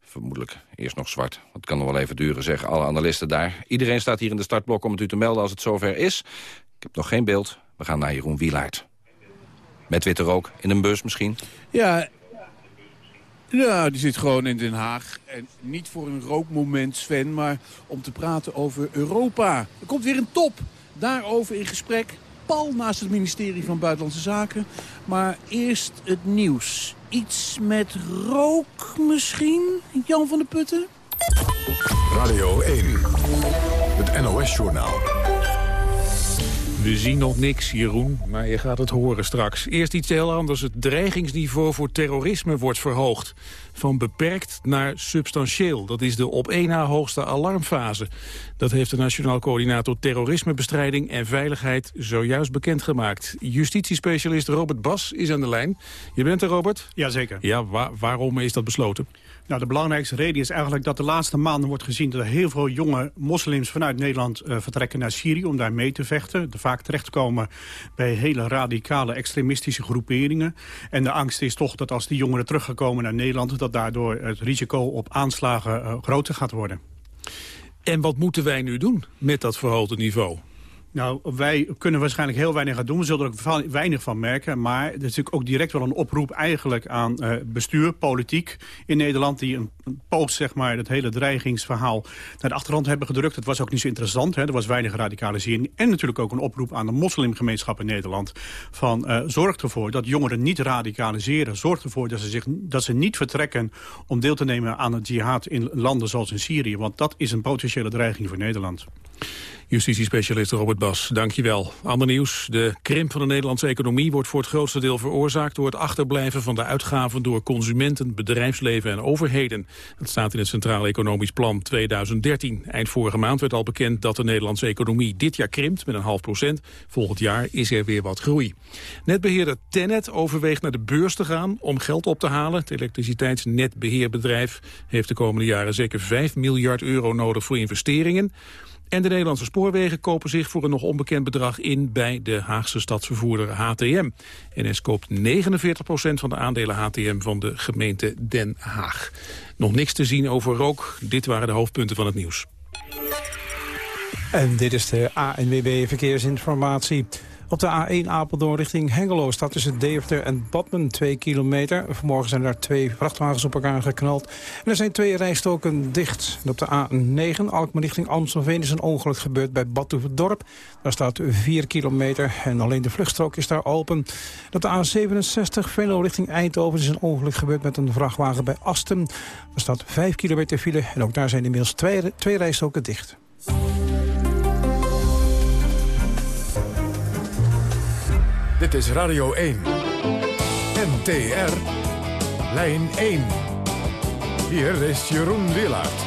Vermoedelijk eerst nog zwart. Dat kan nog wel even duren, zeggen alle analisten daar. Iedereen staat hier in de startblok om het u te melden als het zover is. Ik heb nog geen beeld. We gaan naar Jeroen Wielaert. Met witte rook in een bus misschien? Ja, ja, die zit gewoon in Den Haag. En niet voor een rookmoment, Sven, maar om te praten over Europa. Er komt weer een top. Daarover in gesprek. Pal naast het ministerie van Buitenlandse Zaken. Maar eerst het nieuws. Iets met rook misschien? Jan van der Putten? Radio 1. Het NOS-journaal. We zien nog niks, Jeroen, maar je gaat het horen straks. Eerst iets heel anders. Het dreigingsniveau voor terrorisme wordt verhoogd. Van beperkt naar substantieel. Dat is de op één na hoogste alarmfase. Dat heeft de Nationaal Coördinator Terrorismebestrijding en Veiligheid zojuist bekendgemaakt. Justitiespecialist Robert Bas is aan de lijn. Je bent er, Robert? Jazeker. Ja, waarom is dat besloten? Nou, de belangrijkste reden is eigenlijk dat de laatste maanden wordt gezien... dat er heel veel jonge moslims vanuit Nederland uh, vertrekken naar Syrië... om daar mee te vechten. Er vaak terechtkomen bij hele radicale extremistische groeperingen. En de angst is toch dat als die jongeren teruggekomen naar Nederland... dat daardoor het risico op aanslagen uh, groter gaat worden. En wat moeten wij nu doen met dat verhoogde niveau? Nou, wij kunnen waarschijnlijk heel weinig gaan doen. We zullen er ook weinig van merken. Maar er is natuurlijk ook direct wel een oproep eigenlijk aan uh, bestuur, politiek in Nederland... die een, een zeg maar, het hele dreigingsverhaal naar de achtergrond hebben gedrukt. Dat was ook niet zo interessant. Hè. Er was weinig radicalisering. En natuurlijk ook een oproep aan de moslimgemeenschap in Nederland. Van uh, zorg ervoor dat jongeren niet radicaliseren. Zorg ervoor dat ze, zich, dat ze niet vertrekken om deel te nemen aan het jihad in landen zoals in Syrië. Want dat is een potentiële dreiging voor Nederland. Justitiespecialist Robert Bas, dankjewel. Ander nieuws. De krimp van de Nederlandse economie wordt voor het grootste deel veroorzaakt... door het achterblijven van de uitgaven door consumenten, bedrijfsleven en overheden. Dat staat in het Centraal Economisch Plan 2013. Eind vorige maand werd al bekend dat de Nederlandse economie dit jaar krimpt met een half procent. Volgend jaar is er weer wat groei. Netbeheerder Tennet overweegt naar de beurs te gaan om geld op te halen. Het elektriciteitsnetbeheerbedrijf heeft de komende jaren zeker 5 miljard euro nodig voor investeringen. En de Nederlandse spoorwegen kopen zich voor een nog onbekend bedrag in bij de Haagse stadsvervoerder HTM. NS koopt 49% van de aandelen HTM van de gemeente Den Haag. Nog niks te zien over rook. Dit waren de hoofdpunten van het nieuws. En dit is de ANWB Verkeersinformatie. Op de A1 Apeldoorn richting Hengelo staat tussen Deventer en Badmen 2 kilometer. Vanmorgen zijn daar twee vrachtwagens op elkaar geknald. En er zijn twee rijstoken dicht. Op de A9 Alkmaar richting Amstelveen is een ongeluk gebeurd bij Badhoevedorp. Daar staat 4 kilometer en alleen de vluchtstrook is daar open. En op de A67 Venlo richting Eindhoven is een ongeluk gebeurd met een vrachtwagen bij Asten. Er staat 5 kilometer file en ook daar zijn inmiddels twee, twee rijstoken dicht. Dit is Radio 1. NTR. Lijn 1. Hier is Jeroen Willaert.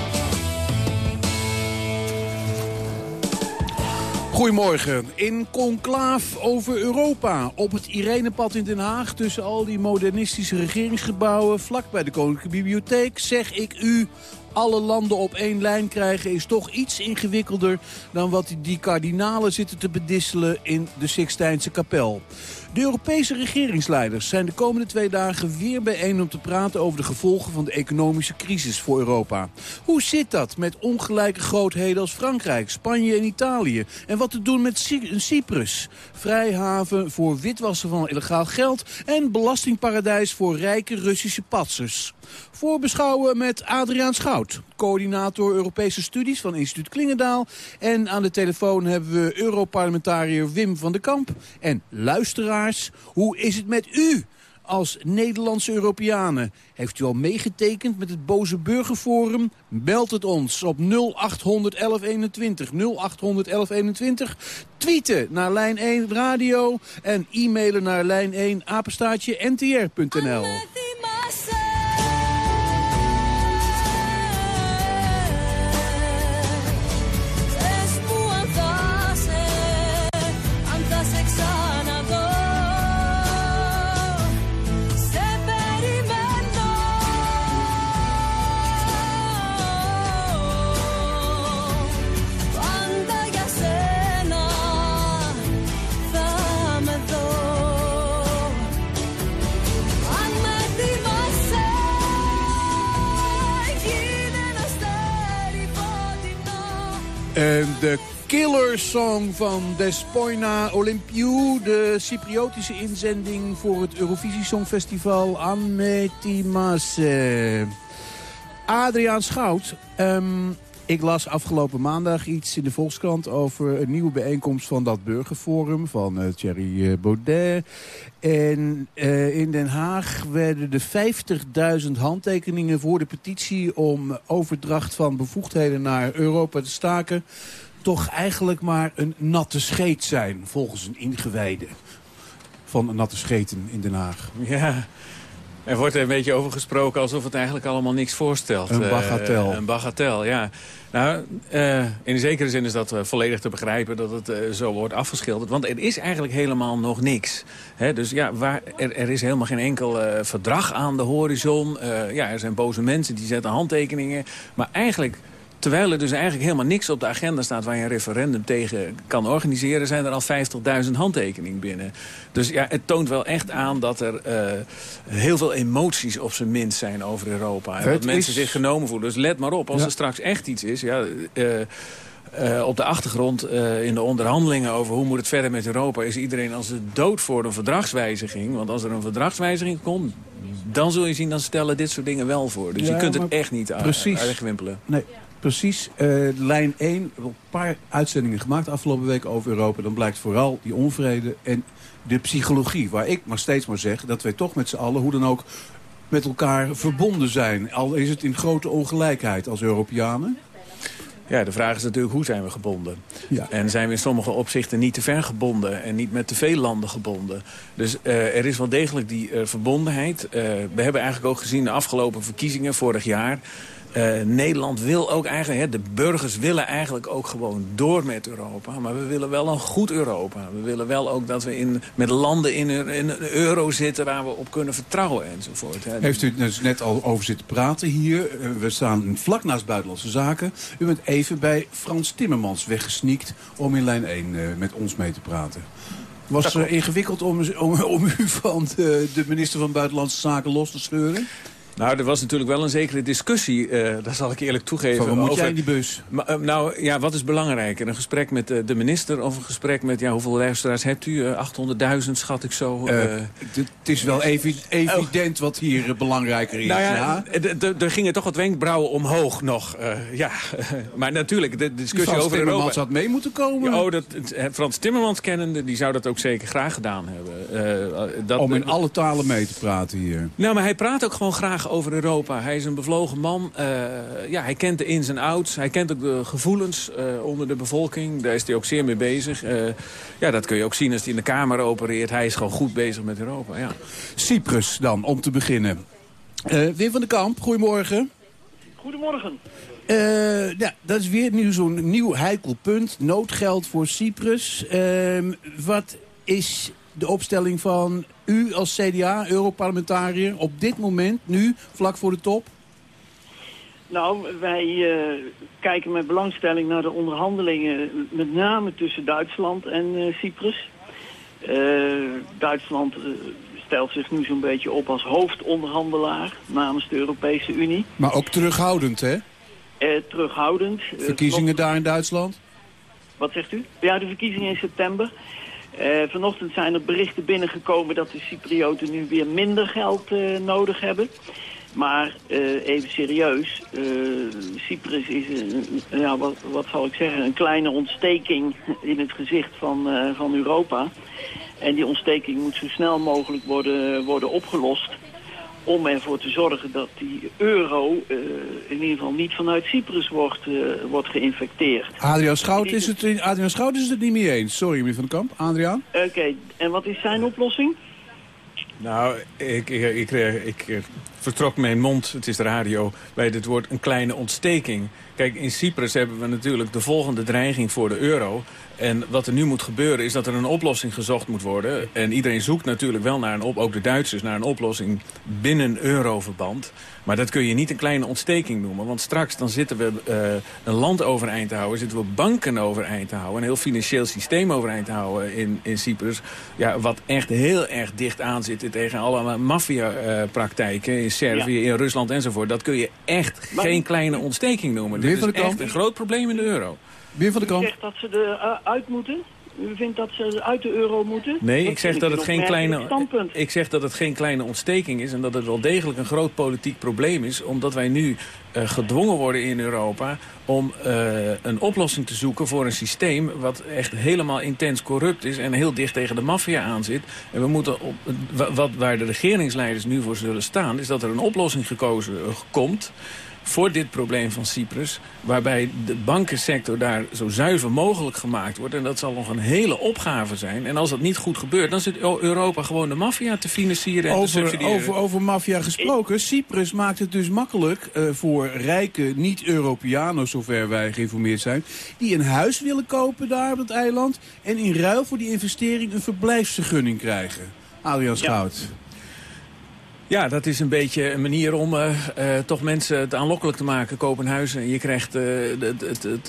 Goedemorgen. In conclaaf over Europa. Op het Irenepad in Den Haag tussen al die modernistische regeringsgebouwen... vlak bij de Koninklijke Bibliotheek zeg ik u alle landen op één lijn krijgen is toch iets ingewikkelder... dan wat die kardinalen zitten te bedisselen in de Sixtijnse kapel. De Europese regeringsleiders zijn de komende twee dagen weer bijeen om te praten over de gevolgen van de economische crisis voor Europa. Hoe zit dat met ongelijke grootheden als Frankrijk, Spanje en Italië? En wat te doen met Cyprus? Vrijhaven voor witwassen van illegaal geld en belastingparadijs voor rijke Russische patsers. Voorbeschouwen met Adriaan Schout, coördinator Europese studies van instituut Klingendaal. En aan de telefoon hebben we Europarlementariër Wim van den Kamp. En hoe is het met u? als Nederlandse Europeanen. Heeft u al meegetekend met het Boze Burgerforum? Belt het ons op 0800 1121. 0800 1121. Tweeten naar lijn 1 radio en e-mailen naar lijn 1 apenstaatje ntr.nl. de killer song van Despoina Olympiou. De Cypriotische inzending voor het Eurovisie Songfestival Ametimase. Adriaan Schout, ehm, ik las afgelopen maandag iets in de Volkskrant... over een nieuwe bijeenkomst van dat burgerforum van eh, Thierry eh, Baudet. En eh, in Den Haag werden de 50.000 handtekeningen voor de petitie... om overdracht van bevoegdheden naar Europa te staken... toch eigenlijk maar een natte scheet zijn, volgens een ingewijde van natte scheten in Den Haag. Ja, er wordt er een beetje over gesproken alsof het eigenlijk allemaal niks voorstelt. Een Eh, bagatel. een bagatel, ja. Nou, eh, in zekere zin is dat eh, volledig te begrijpen dat het zo wordt afgeschilderd. Want er is eigenlijk helemaal nog niks. Hè, dus ja, waar, er, er is helemaal geen enkel verdrag aan de horizon. Ja, er zijn boze mensen die zetten handtekeningen. Maar eigenlijk... Terwijl er dus eigenlijk helemaal niks op de agenda staat... waar je een referendum tegen kan organiseren... zijn er al 50.000 handtekeningen binnen. Dus ja, het toont wel echt aan dat er eh, heel veel emoties op zijn minst zijn over Europa. En dat mensen zich genomen voelen. Dus let maar op, als Ja. er straks echt iets is... Ja, eh, eh, op de achtergrond in de onderhandelingen over hoe moet het verder met Europa... is iedereen als de dood voor een verdragswijziging. Want als er een verdragswijziging komt... dan zul je zien, dan stellen dit soort dingen wel voor. Dus Ja, je kunt het echt niet precies. Nee, precies. Eh, lijn 1, een paar uitzendingen gemaakt afgelopen week over Europa. Dan blijkt vooral die onvrede en de psychologie. Waar ik maar steeds maar zeg dat wij toch met z'n allen, hoe dan ook, met elkaar verbonden zijn. Al is het in grote ongelijkheid als Europeanen. Ja, de vraag is natuurlijk hoe zijn we gebonden? Ja. En zijn we in sommige opzichten niet te ver gebonden en niet met te veel landen gebonden? Dus eh, er is wel degelijk die eh, verbondenheid. We hebben eigenlijk ook gezien de afgelopen verkiezingen vorig jaar... eh, Nederland wil ook eigenlijk, hè, de burgers willen eigenlijk ook gewoon door met Europa. Maar we willen wel een goed Europa. We willen wel ook dat we in, met landen in een, in een euro zitten waar we op kunnen vertrouwen enzovoort. Hè. Heeft u dus net al over zitten praten hier. Eh, We staan vlak naast Buitenlandse Zaken. U bent even bij Frans Timmermans weggesneakt om in lijn 1 eh, met ons mee te praten. Was het ingewikkeld om, om, om u van de, de minister van Buitenlandse Zaken los te sleuren? Nou, er was natuurlijk wel een zekere discussie, eh dat zal ik eerlijk toegeven. Van, wat moet over- jij in die bus? Maar, eh, nou, ja, wat is belangrijker? Een gesprek met eh, de minister of een gesprek met... Ja, hoeveel luisteraars hebt u? Eh, 800.000 schat ik zo. Het is wel evi- evident wat hier belangrijker is. nou ja, er gingen toch wat wenkbrauwen omhoog nog. ja, <laughs> maar natuurlijk, de discussie Frans over Timmermans Europa... had mee moeten komen. Ja, oh, dat, Frans Timmermans kennende, die zou dat ook zeker graag gedaan hebben. Dat, om in alle talen mee te praten hier. Nou, maar hij praat ook gewoon graag over Europa. Hij is een bevlogen man. Eh, ja, hij kent de ins en outs. Hij kent ook de gevoelens eh, onder de bevolking. Daar is hij ook zeer mee bezig. Eh, ja, dat kun je ook zien als hij in de Kamer opereert. Hij is gewoon goed bezig met Europa, ja. Cyprus dan, om te beginnen. Eh Wim van den Kamp, goedemorgen. Goedemorgen. Eh, ja, dat is weer nieuw, zo'n nieuw heikel punt. Noodgeld voor Cyprus. Ehm, wat is de opstelling van u als CDA, Europarlementariër... op dit moment, nu, vlak voor de top? Nou, wij eh, kijken met belangstelling naar de onderhandelingen, met name tussen Duitsland en eh, Cyprus. Eh, Duitsland stelt zich nu zo'n beetje op als hoofdonderhandelaar namens de Europese Unie. Maar ook terughoudend, hè? Eh, terughoudend. Verkiezingen daar in Duitsland? Wat zegt u? Ja, de verkiezingen in september. Eh, vanochtend zijn er berichten binnengekomen dat de Cyprioten nu weer minder geld eh, nodig hebben. Maar eh, even serieus, Cyprus is, ja, wat, wat zal ik zeggen, een kleine ontsteking in het gezicht van, van Europa. En die ontsteking moet zo snel mogelijk worden, worden opgelost om ervoor te zorgen dat die euro uh, in ieder geval niet vanuit Cyprus wordt, uh, wordt geïnfecteerd. Adriaan Schout, is het, Adriaan Schout is het er niet mee eens. Sorry, meneer Van den Kamp. Adriaan? Oké, en wat is zijn oplossing? Nou, ik, ik, ik, ik, vertrok mijn mond, het is de radio, bij dit woord een kleine ontsteking. Kijk, in Cyprus hebben we natuurlijk de volgende dreiging voor de euro. En wat er nu moet gebeuren is dat er een oplossing gezocht moet worden. En iedereen zoekt natuurlijk wel naar een op, ook de Duitsers, naar een oplossing binnen euroverband. Maar dat kun je niet een kleine ontsteking noemen. Want straks dan zitten we uh, een land overeind te houden, zitten we banken overeind te houden, een heel financieel systeem overeind te houden in, in Cyprus. Ja, wat echt heel erg dicht aan zit tegen alle maffia-praktijken in Servië, in Rusland enzovoort. Dat kun je echt geen kleine ontsteking noemen. Dit is echt een groot probleem in de euro. Wie van de Kamp? U zegt dat ze eruit moeten? U vindt dat ze uit de euro moeten? Nee, ik zeg, dat het geen kleine, ik zeg dat het geen kleine ontsteking is... en dat het wel degelijk een groot politiek probleem is... omdat wij nu uh, gedwongen worden in Europa... om uh, een oplossing te zoeken voor een systeem... wat echt helemaal intens corrupt is... en heel dicht tegen de maffia aanzit. En we moeten op, wat, waar de regeringsleiders nu voor zullen staan... is dat er een oplossing gekozen uh, komt voor dit probleem van Cyprus... waarbij de bankensector daar zo zuiver mogelijk gemaakt wordt. En dat zal nog een hele opgave zijn. En als dat niet goed gebeurt, dan zit Europa gewoon de maffia te financieren en over, te subsidiëren. Over, over maffia gesproken, Cyprus maakt het dus makkelijk uh, voor rijke niet-Europeanen... zover wij geïnformeerd zijn, die een huis willen kopen daar op het eiland... en in ruil voor die investering een verblijfsvergunning krijgen. Adriaan Schout. Ja. Ja, dat is een beetje een manier om uh, uh, toch mensen het aanlokkelijk te maken. Koop een huis en je krijgt uh, de, de,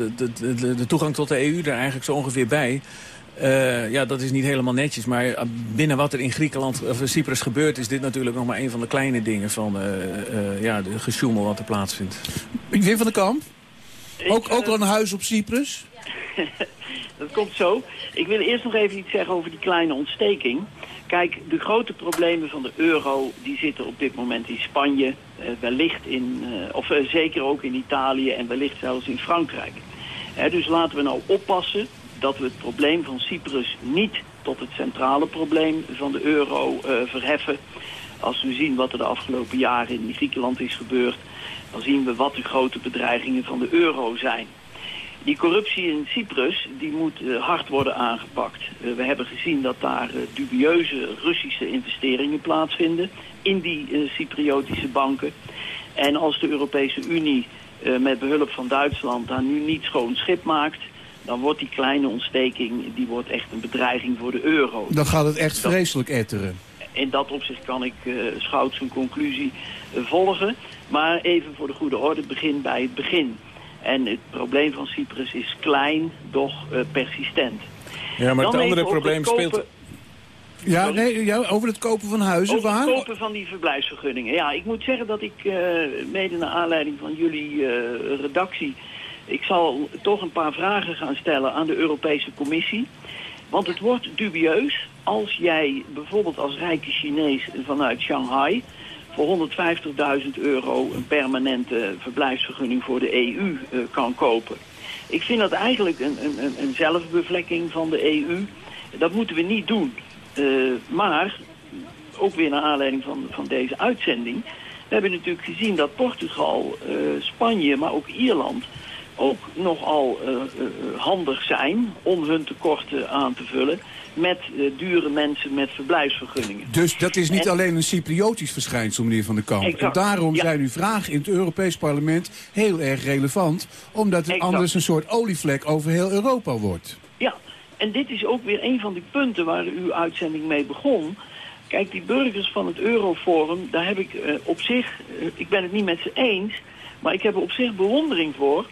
de, de, toegang tot de EU er eigenlijk zo ongeveer bij. ja, dat is niet helemaal netjes. Maar binnen wat er in Griekenland of Cyprus gebeurt... is dit natuurlijk nog maar een van de kleine dingen van ja, de gesjoemel wat er plaatsvindt. Wim van de Kamp? Ook, ook al een huis op Cyprus? <laughs> dat komt zo. Ik wil eerst nog even iets zeggen over die kleine ontsteking. Kijk, de grote problemen van de euro die zitten op dit moment in Spanje, eh, wellicht in, eh, of eh, zeker ook in Italië en wellicht zelfs in Frankrijk. dus laten we nou oppassen dat we het probleem van Cyprus niet tot het centrale probleem van de euro verheffen. Als we zien wat er de afgelopen jaren in Griekenland is gebeurd, dan zien we wat de grote bedreigingen van de euro zijn. Die corruptie in Cyprus die moet uh, hard worden aangepakt. Uh, we hebben gezien dat daar uh, dubieuze Russische investeringen plaatsvinden in die Cypriotische banken. En als de Europese Unie met behulp van Duitsland daar nu niet schoon schip maakt... dan wordt die kleine ontsteking die wordt echt een bedreiging voor de euro. Dan gaat het echt vreselijk etteren. In dat opzicht kan ik Schout zijn conclusie volgen. Maar even voor de goede orde, begin bij het begin. En het probleem van Cyprus is klein, doch uh, persistent. Ja, maar Dan het andere probleem het speelt... Ja, nee, ja, over het kopen van huizen, over waar? het kopen van die verblijfsvergunningen. Ja, ik moet zeggen dat ik, uh, mede naar aanleiding van jullie uh, redactie... ik zal toch een paar vragen gaan stellen aan de Europese Commissie. Want het wordt dubieus als jij bijvoorbeeld als rijke Chinees vanuit Shanghai voor 150.000 euro een permanente verblijfsvergunning voor de EU eh, kan kopen. Ik vind dat eigenlijk een, een, een zelfbevlekking van de EU. Dat moeten we niet doen. Uh, maar, ook weer naar aanleiding van, van deze uitzending... we hebben natuurlijk gezien dat Portugal, uh, Spanje, maar ook Ierland ook nogal handig zijn om hun tekorten aan te vullen met uh, dure mensen met verblijfsvergunningen. Dus dat is niet en... alleen een Cypriotisch verschijnsel, meneer Van der Kamp. Exact. En daarom ja. zijn uw vragen in het Europees Parlement heel erg relevant. Omdat het exact. anders een soort olievlek over heel Europa wordt. Ja, en dit is ook weer een van die punten waar uw uitzending mee begon. Kijk, die burgers van het Euroforum, daar heb ik uh, op zich, uh, ik ben het niet met ze eens... maar ik heb er op zich bewondering voor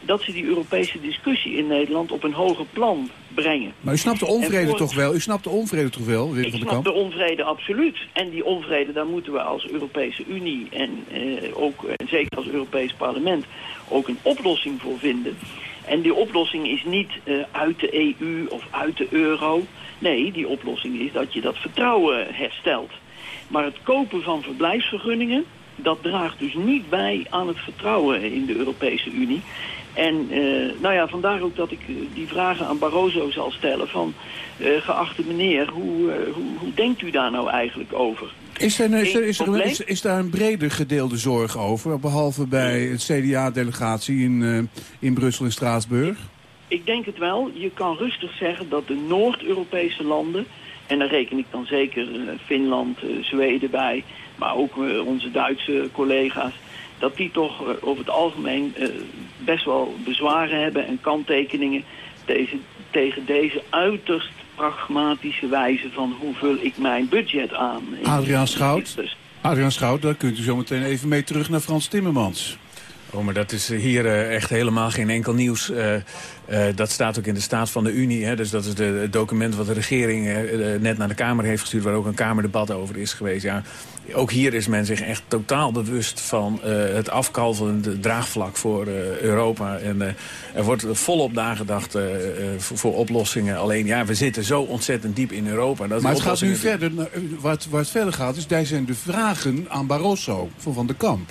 dat ze die Europese discussie in Nederland op een hoger plan brengen. Maar u snapt de onvrede voor... toch wel? U snapt de onvrede toch wel, Ik van de snap Kamp? de onvrede absoluut. En die onvrede, daar moeten we als Europese Unie en eh, ook en zeker als Europees Parlement ook een oplossing voor vinden. En die oplossing is niet uh, uit de EU of uit de euro. Nee, die oplossing is dat je dat vertrouwen herstelt. Maar het kopen van verblijfsvergunningen, dat draagt dus niet bij aan het vertrouwen in de Europese Unie. En eh, nou ja, vandaar ook dat ik eh, die vragen aan Barroso zal stellen van... eh, geachte meneer, hoe, hoe, hoe denkt u daar nou eigenlijk over? Is, er, is, er, is, er, probleem? is, is daar een breder gedeelde zorg over? Behalve bij het CDA-delegatie in, in Brussel en Straatsburg? Ik denk het wel. Je kan rustig zeggen dat de Noord-Europese landen... en daar reken ik dan zeker Finland, Zweden bij... maar ook onze Duitse collega's... dat die toch eh, over het algemeen eh, best wel bezwaren hebben... en kanttekeningen deze, tegen deze uiterst pragmatische wijze... van hoe vul ik mijn budget aan. in- Adriaan Schout. Cyprus. Adriaan Schout, daar kunt u zo meteen even mee terug naar Frans Timmermans. Oh, maar dat is eh, hier eh, echt helemaal geen enkel nieuws. Eh, eh, dat staat ook in de Staat van de Unie. Hè? Dus dat is de, het document wat de regering eh, eh, net naar de Kamer heeft gestuurd... waar ook een Kamerdebat over is geweest. Ja, ook hier is men zich echt totaal bewust van eh, het afkalvende draagvlak voor eh, Europa. En eh, er wordt volop nagedacht voor, voor oplossingen. Alleen, ja, we zitten zo ontzettend diep in Europa. Dat Maar de het gaat nu verder, eh, waar het, waar het verder gaat, is daar zijn de vragen aan Barroso van Van der Kamp.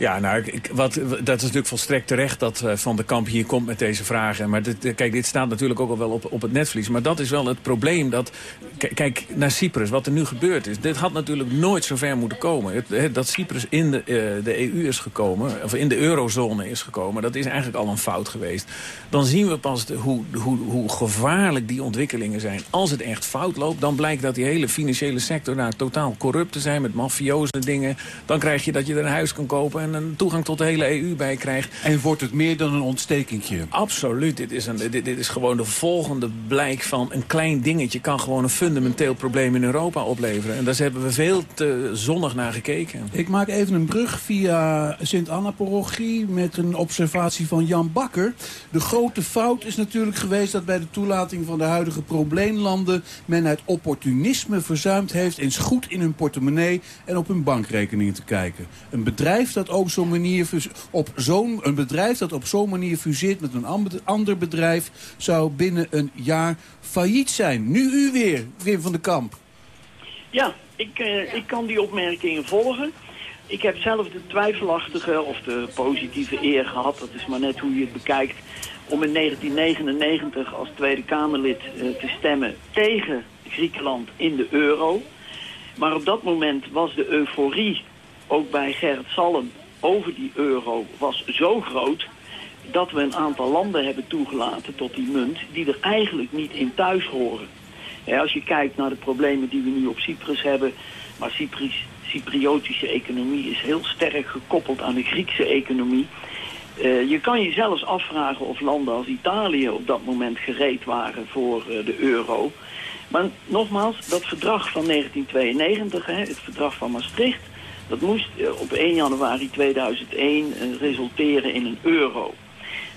Ja, nou, ik, wat, dat is natuurlijk volstrekt terecht dat eh, Van de Kamp hier komt met deze vragen. Maar dit, eh, kijk, dit staat natuurlijk ook al wel op, op het netvlies. Maar dat is wel het probleem. Dat, kijk, naar Cyprus, wat er nu gebeurd is. Dit had natuurlijk nooit zo ver moeten komen. Het, dat Cyprus in de, eh, de EU is gekomen, of in de eurozone is gekomen... dat is eigenlijk al een fout geweest. Dan zien we pas hoe, hoe, hoe gevaarlijk die ontwikkelingen zijn. Als het echt fout loopt, dan blijkt dat die hele financiële sector... daar totaal corrupt te zijn met mafioze dingen. Dan krijg je dat je er een huis kan kopen... en een toegang tot de hele EU bij krijgt. En wordt het meer dan een ontstekentje? Absoluut. Dit is, een, dit, dit is gewoon de volgende blijk van een klein dingetje... kan gewoon een fundamenteel probleem in Europa opleveren. En daar hebben we veel te zonnig naar gekeken. Ik maak even een brug via Sint-Anna-parochie met een observatie van Jan Bakker. De grote fout is natuurlijk geweest dat bij de toelating van de huidige probleemlanden... men uit opportunisme verzuimd heeft eens goed in hun portemonnee en op hun bankrekeningen te kijken. Een bedrijf dat op zo'n manier, op zo'n, een bedrijf dat op zo'n manier fuseert met een ander- ander bedrijf... zou binnen een jaar failliet zijn. Nu u weer, Wim van den Kamp. Ja, ik, eh, ik kan die opmerkingen volgen. Ik heb zelf de twijfelachtige of de positieve eer gehad, dat is maar net hoe je het bekijkt, om in 1999 als Tweede Kamerlid eh, te stemmen tegen Griekenland in de euro. Maar op dat moment was de euforie, ook bij Gerrit Salm, over die euro was zo groot dat we een aantal landen hebben toegelaten tot die munt die er eigenlijk niet in thuis horen. Als je kijkt naar de problemen die we nu op Cyprus hebben, maar Cyprus, Cypriotische economie is heel sterk gekoppeld aan de Griekse economie. Eh, je kan je zelfs afvragen of landen als Italië op dat moment gereed waren voor eh, de euro. Maar nogmaals, dat verdrag van 1992, hè, het verdrag van Maastricht, dat moest eh, op 1 januari 2001 eh, resulteren in een euro.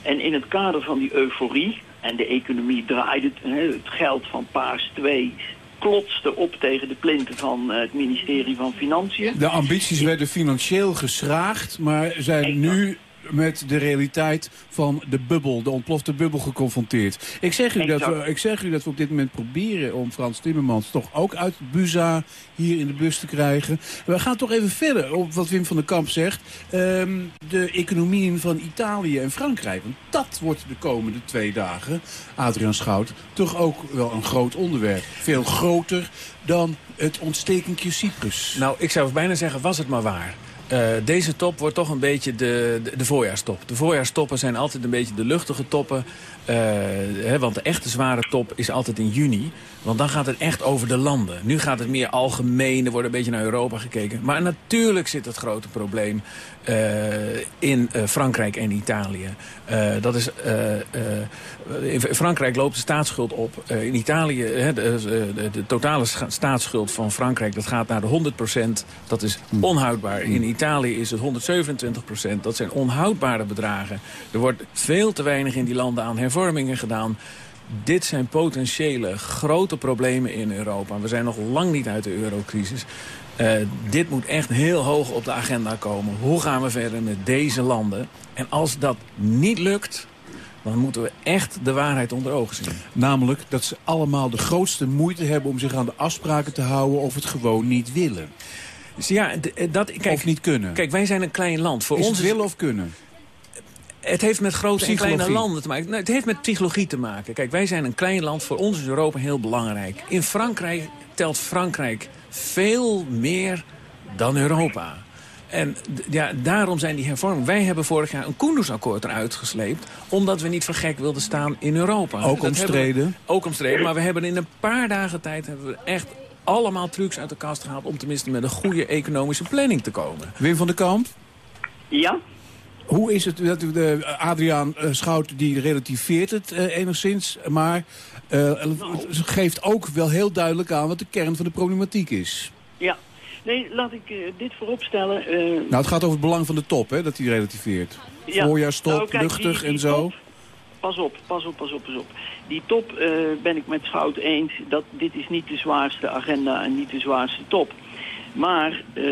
En in het kader van die euforie, en de economie draaide, het geld van Paars 2 klotste op tegen de plinten van eh, het ministerie van Financiën. De ambities werden financieel geschraagd, maar zijn nu met de realiteit van de bubbel, de ontplofte bubbel geconfronteerd. Ik zeg, u dat we, ik zeg u dat we op dit moment proberen om Frans Timmermans toch ook uit Buza hier in de bus te krijgen. We gaan toch even verder op wat Wim van der Kamp zegt. Ehm, de economieën van Italië en Frankrijk. Want dat wordt de komende twee dagen, Adriaan Schout, toch ook wel een groot onderwerp. Veel groter dan het ontstekentje Cyprus. Nou, ik zou bijna zeggen, was het maar waar. Eh, deze top wordt toch een beetje de, de, de voorjaarstop. De voorjaarstoppen zijn altijd een beetje de luchtige toppen. Eh, hè, want de echte zware top is altijd in juni. Want dan gaat het echt over de landen. Nu gaat het meer algemeen, er wordt een beetje naar Europa gekeken. Maar natuurlijk zit het grote probleem eh, in eh, Frankrijk en Italië. Dat is, in Frankrijk loopt de staatsschuld op. In Italië, hè, de, de, de totale staatsschuld van Frankrijk, dat gaat naar de 100% Dat is onhoudbaar. In Italië is het 127% Dat zijn onhoudbare bedragen. Er wordt veel te weinig in die landen aan hervormingen gedaan. Dit zijn potentiële grote problemen in Europa. We zijn nog lang niet uit de eurocrisis. Eh, dit moet echt heel hoog op de agenda komen. Hoe gaan we verder met deze landen? En als dat niet lukt, dan moeten we echt de waarheid onder ogen zien. Namelijk dat ze allemaal de grootste moeite hebben om zich aan de afspraken te houden of het gewoon niet willen. Dus ja, eh, dat, kijk, of niet kunnen. Kijk, wij zijn een klein land. Voor Is ons het willen of kunnen? Het heeft met grote en kleine landen te maken. Nou, het heeft met psychologie te maken. Kijk, wij zijn een klein land. Voor ons is Europa heel belangrijk. In Frankrijk telt Frankrijk veel meer dan Europa. En ja, daarom zijn die hervormingen. Wij hebben vorig jaar een Koendersakkoord eruit gesleept... omdat we niet voor gek wilden staan in Europa. Ook Dat omstreden. we- ook omstreden, maar we hebben in een paar dagen tijd... hebben we echt allemaal trucs uit de kast gehaald... om tenminste met een goede economische planning te komen. Wim van der Kamp? Ja? Hoe is het, dat de Adriaan eh, Schout die relativeert het eh, enigszins, maar eh, geeft ook wel heel duidelijk aan wat de kern van de problematiek is. Ja. Nee, laat ik eh, dit vooropstellen. eh, Nou, het gaat over het belang van de top, hè, dat hij relativeert. Ja. Voorjaarstop, Nou, kijk, luchtig die- die en zo. top- Pas op, pas op, pas op, pas op. Die top eh, ben ik met Schout eens dat dit is niet de zwaarste agenda en niet de zwaarste top. Maar eh,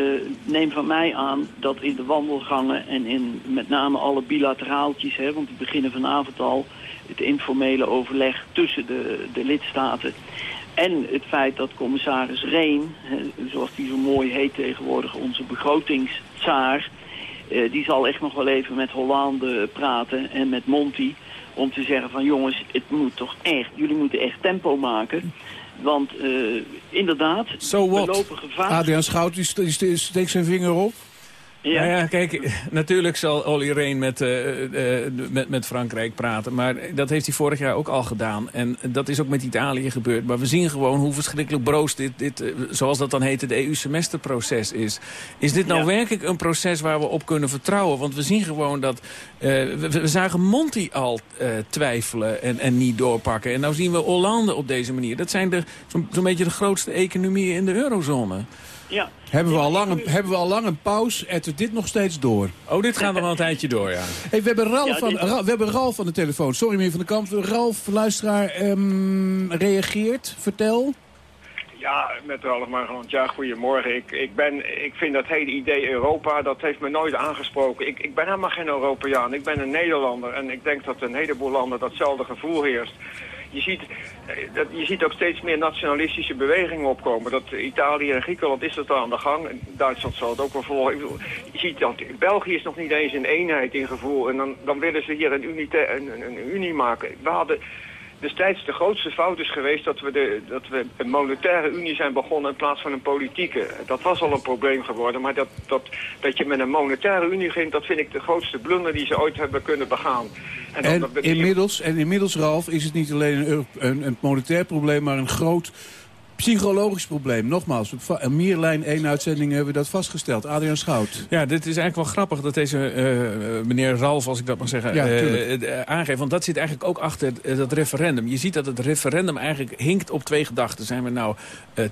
neem van mij aan dat in de wandelgangen en in met name alle bilateraaltjes, hè, want die beginnen vanavond al, het informele overleg tussen de, de lidstaten. En het feit dat commissaris Reen, hè, zoals die zo mooi heet tegenwoordig, onze begrotingstsaar, eh, die zal echt nog wel even met Hollande praten en met Monti. Om te zeggen van jongens, het moet toch echt, jullie moeten echt tempo maken. Want eh, inderdaad, So we lopen gevaar. Adriaan Schout die st- die st- steekt zijn vinger op. Ja. Nou ja, kijk, natuurlijk zal Olly Rehn met, eh, eh, met, met Frankrijk praten. Maar dat heeft hij vorig jaar ook al gedaan. En dat is ook met Italië gebeurd. Maar we zien gewoon hoe verschrikkelijk broos dit, dit eh, zoals dat dan heet, het EU-semesterproces is. Is dit nou Ja. werkelijk een proces waar we op kunnen vertrouwen? Want we zien gewoon dat... we, we zagen Monti al twijfelen en, en niet doorpakken. En nou zien we Hollande op deze manier. Dat zijn zo'n zo'n beetje de grootste economieën in de eurozone. Ja. Hebben we, al lang een, hebben we al lang een pauze, ettert dit nog steeds door. Oh, dit gaat nog wel een tijdje door, ja. Hey, we, hebben Ralf Ja, van, Ra- we hebben Ralf van de telefoon. Sorry, meneer Van der Kamp. Ralf, luisteraar, ehm, reageert. Vertel. Ja, met Ralf Margeland. Ja, goedemorgen. Ik, ik, ben, ik vind dat hele idee Europa, dat heeft me nooit aangesproken. Ik, ik ben helemaal geen Europeaan. Ik ben een Nederlander. En ik denk dat een heleboel landen datzelfde gevoel heerst. Je ziet, dat, je ziet ook steeds meer nationalistische bewegingen opkomen. Dat Italië en Griekenland is dat aan de gang. Duitsland zal het ook wel volgen. Je ziet dat België is nog niet eens een eenheid in gevoel. En dan, dan willen ze hier een, een, een unie maken. We hadden destijds de grootste fout is geweest dat we, de, dat we een monetaire unie zijn begonnen in plaats van een politieke. Dat was al een probleem geworden, maar dat, dat, dat je met een monetaire unie ging, dat vind ik de grootste blunder die ze ooit hebben kunnen begaan. En inmiddels, en inmiddels, Ralf, is het niet alleen een, een monetair probleem... maar een groot psychologisch probleem. Nogmaals, op een Mierlijn 1 uitzending hebben we dat vastgesteld. Adriaan Schout. Ja, dit is eigenlijk wel grappig dat deze eh, meneer Ralf, als ik dat mag zeggen, Ja, eh, eh, aangeeft. Want dat zit eigenlijk ook achter dat referendum. Je ziet dat het referendum eigenlijk hinkt op twee gedachten. Zijn we nou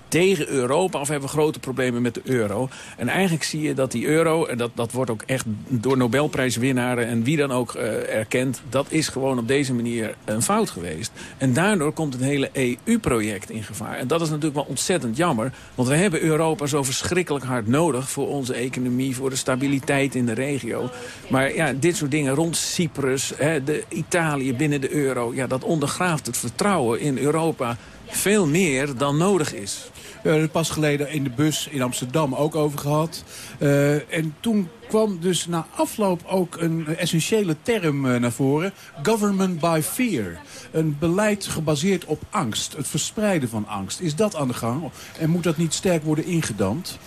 tegen Europa of hebben we grote problemen met de euro? En eigenlijk zie je dat die euro, en dat, dat wordt ook echt door Nobelprijswinnaren en wie dan ook erkend, dat is gewoon op deze manier een fout geweest. En daardoor komt het hele EU-project in gevaar. En dat is natuurlijk wel ontzettend jammer, want we hebben Europa zo verschrikkelijk hard nodig voor onze economie, voor de stabiliteit in de regio. Maar ja, dit soort dingen rond Cyprus, hè, de Italië binnen de euro, ja, dat ondergraaft het vertrouwen in Europa veel meer dan nodig is. Het pas geleden in de bus in Amsterdam ook over gehad. Eh, en toen kwam dus na afloop ook een essentiële term eh, naar voren. Government by fear. Een beleid gebaseerd op angst. Het verspreiden van angst. Is dat aan de gang? En moet dat niet sterk worden ingedamd?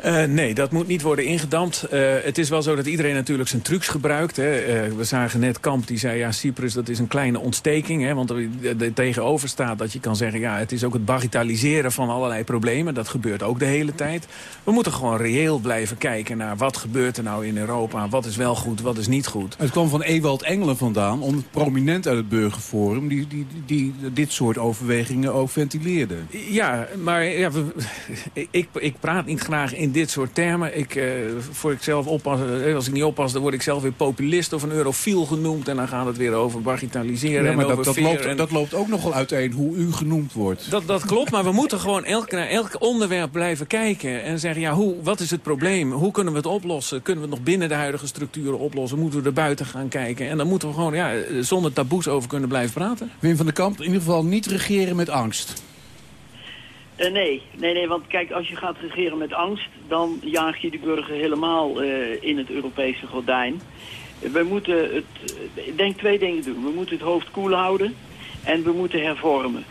Eh, nee, dat moet niet worden ingedampt. Eh, het is wel zo dat iedereen natuurlijk zijn trucs gebruikt. Hè. Eh, we zagen net Kamp die zei, ja, Cyprus dat is een kleine ontsteking. Hè, want er er tegenover staat dat je kan zeggen... ja, het is ook het bagatelliseren van allerlei problemen. Dat gebeurt ook de hele tijd. We moeten gewoon reëel blijven kijken naar wat gebeurt er nou in Europa. Wat is wel goed, wat is niet goed. Het kwam van Ewald Engelen vandaan, om prominent uit het Burgerforum... die, die, die, dit soort overwegingen ook ventileerde. Ja, maar ja, we, <laughs> ik, ik praat niet graag in dit soort termen. Ik, eh, voor ik zelf oppas, eh, als ik niet oppas, dan word ik zelf weer populist of een eurofiel genoemd. En dan gaat het weer over bagatelliseren Ja, en maar over dat, dat, loopt, en- dat loopt ook nogal uiteen hoe u genoemd wordt. Dat, dat klopt, maar we moeten gewoon elk, naar elk onderwerp blijven kijken. En zeggen, ja, hoe, wat is het probleem? Hoe kunnen we het oplossen? Kunnen we het nog binnen de huidige structuren oplossen? Moeten we er buiten gaan kijken? En dan moeten we gewoon ja, zonder taboes over kunnen blijven praten. Wim van der Kamp, in ieder geval niet regeren met angst. Eh, nee, nee, nee, want kijk, als je gaat regeren met angst, dan jaag je de burger helemaal eh, in het Europese gordijn. We moeten het, ik denk twee dingen doen. We moeten het hoofd koel houden en we moeten hervormen.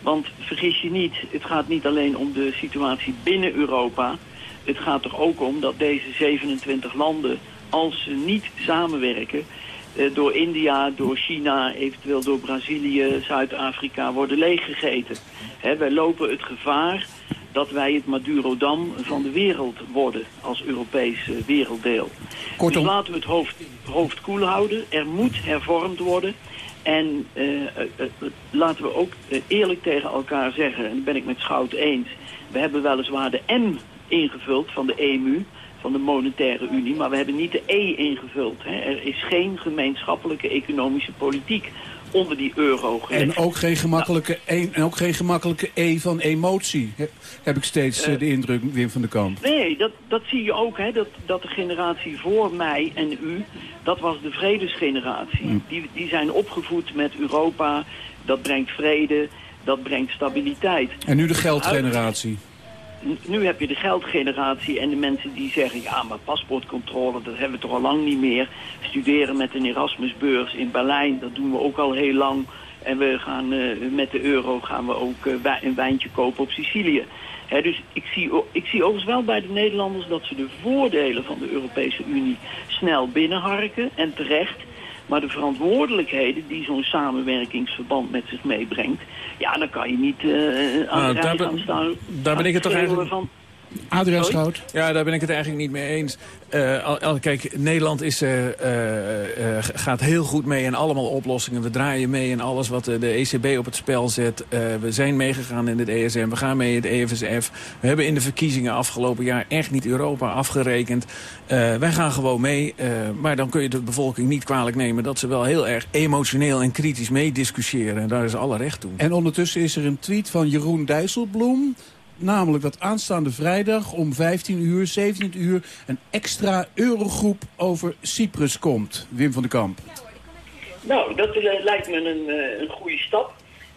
Want vergis je niet, het gaat niet alleen om de situatie binnen Europa. Het gaat er ook om dat deze 27 landen, als ze niet samenwerken... eh, door India, door China, eventueel door Brazilië, Zuid-Afrika worden leeggegeten. Hè, wij lopen het gevaar dat wij het Madurodam van de wereld worden als Europees eh, werelddeel. Kortom- Dus laten we het hoofd, hoofd koel houden. Er moet hervormd worden. En eh, laten we ook eerlijk tegen elkaar zeggen, en dat ben ik met Schout eens. We hebben weliswaar de M ingevuld van de EMU, van de Monetaire Unie, maar we hebben niet de E ingevuld. Hè. Er is geen gemeenschappelijke economische politiek onder die euro gelegd. En ook geen gemakkelijke, E- en ook geen gemakkelijke E van emotie. He- Heb ik steeds eh, de indruk, Wim van der Kamp. Nee, dat, dat zie je ook, hè, dat, dat de generatie voor mij en u, dat was de vredesgeneratie. Die, die zijn opgevoed met Europa, dat brengt vrede, dat brengt stabiliteit. En nu de geldgeneratie. Nu heb je de geldgeneratie en de mensen die zeggen... ja, maar paspoortcontrole, dat hebben we toch al lang niet meer. Studeren met een Erasmusbeurs in Berlijn, dat doen we ook al heel lang. En we gaan eh, met de euro gaan we ook eh, een wijntje kopen op Sicilië. Dus ik zie, ik zie overigens wel bij de Nederlanders... dat ze de voordelen van de Europese Unie snel binnenharken en terecht... Maar de verantwoordelijkheden die zo'n samenwerkingsverband met zich meebrengt... ja, dan kan je niet eh aan Nou, de daar rij ben- gaan staan. daar ben ik het toch eigenlijk- Van, Adriaan? Schout. Ja, daar ben ik het eigenlijk niet mee eens. Eh, al- al- kijk, Nederland is, eh, eh, gaat heel goed mee in allemaal oplossingen. We draaien mee in alles wat de ECB op het spel zet. Eh, we zijn meegegaan in het ESM, we gaan mee in het EFSF. We hebben in de verkiezingen afgelopen jaar echt niet Europa afgerekend. Eh, wij gaan gewoon mee, eh, maar dan kun je de bevolking niet kwalijk nemen... dat ze wel heel erg emotioneel en kritisch meediscussiëren. En daar is alle recht toe. En ondertussen is er een tweet van Jeroen Dijsselbloem. Namelijk dat aanstaande vrijdag om 15 uur, 17 uur... een extra eurogroep over Cyprus komt. Wim van den Kamp. Nou, dat eh, lijkt me een, eh, een goede stap.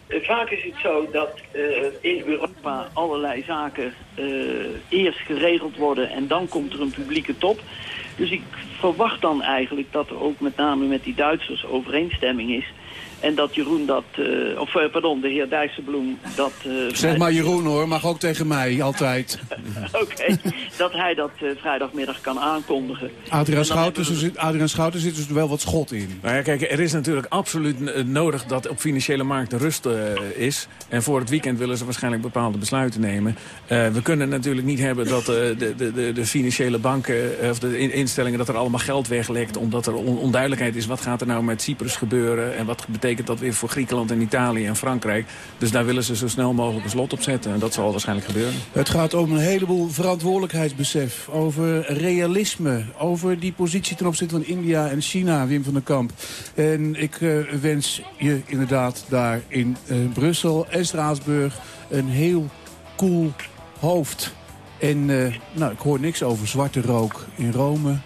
Eh, vaak is het zo dat in Europa allerlei zaken eerst geregeld worden en dan komt er een publieke top. Dus ik verwacht dan eigenlijk dat er ook met name met die Duitsers overeenstemming is. En dat Jeroen dat, eh, of eh, pardon, de heer Dijsselbloem dat... eh, Zeg maar Jeroen hoor, mag ook tegen mij, altijd. <laughs> Oké, dat hij dat eh, vrijdagmiddag kan aankondigen. Adriaan Schouten, we- zit, Adriaan Schouten zit dus wel wat schot in. Nou ja, kijk, er is natuurlijk absoluut nodig dat op financiële markten rust eh, is. En voor het weekend willen ze waarschijnlijk bepaalde besluiten nemen. Eh, we kunnen natuurlijk niet hebben dat eh, de, de, de, de financiële banken of de in- instellingen dat er allemaal geld weglekt. Omdat er on- onduidelijkheid is wat gaat er nou met Cyprus gebeuren. En wat betekent dat weer voor Griekenland en Italië en Frankrijk. Dus daar willen ze zo snel mogelijk een slot op zetten. En dat zal waarschijnlijk gebeuren. Het gaat om een heleboel verantwoordelijkheidsbesef. Over realisme. Over die positie ten opzichte van India en China, Wim van den Kamp. En ik eh, wens je inderdaad daar in eh, Brussel en Straatsburg een heel cool hoofd. En eh, nou, ik hoor niks over zwarte rook in Rome.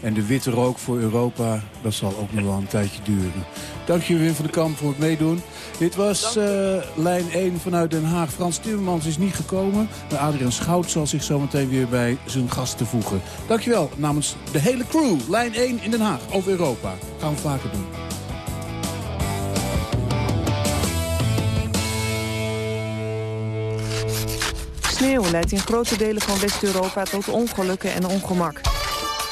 En de witte rook voor Europa, dat zal ook nog wel een tijdje duren. Dank je Wim van den Kamp voor het meedoen. Dit was eh, lijn 1 vanuit Den Haag. Frans Timmermans is niet gekomen. Maar Adriaan Schout zal zich zometeen weer bij zijn gasten voegen. Dankjewel namens de hele crew. Lijn 1 in Den Haag over Europa. Gaan we vaker doen. Sneeuw leidt in grote delen van West-Europa tot ongelukken en ongemak.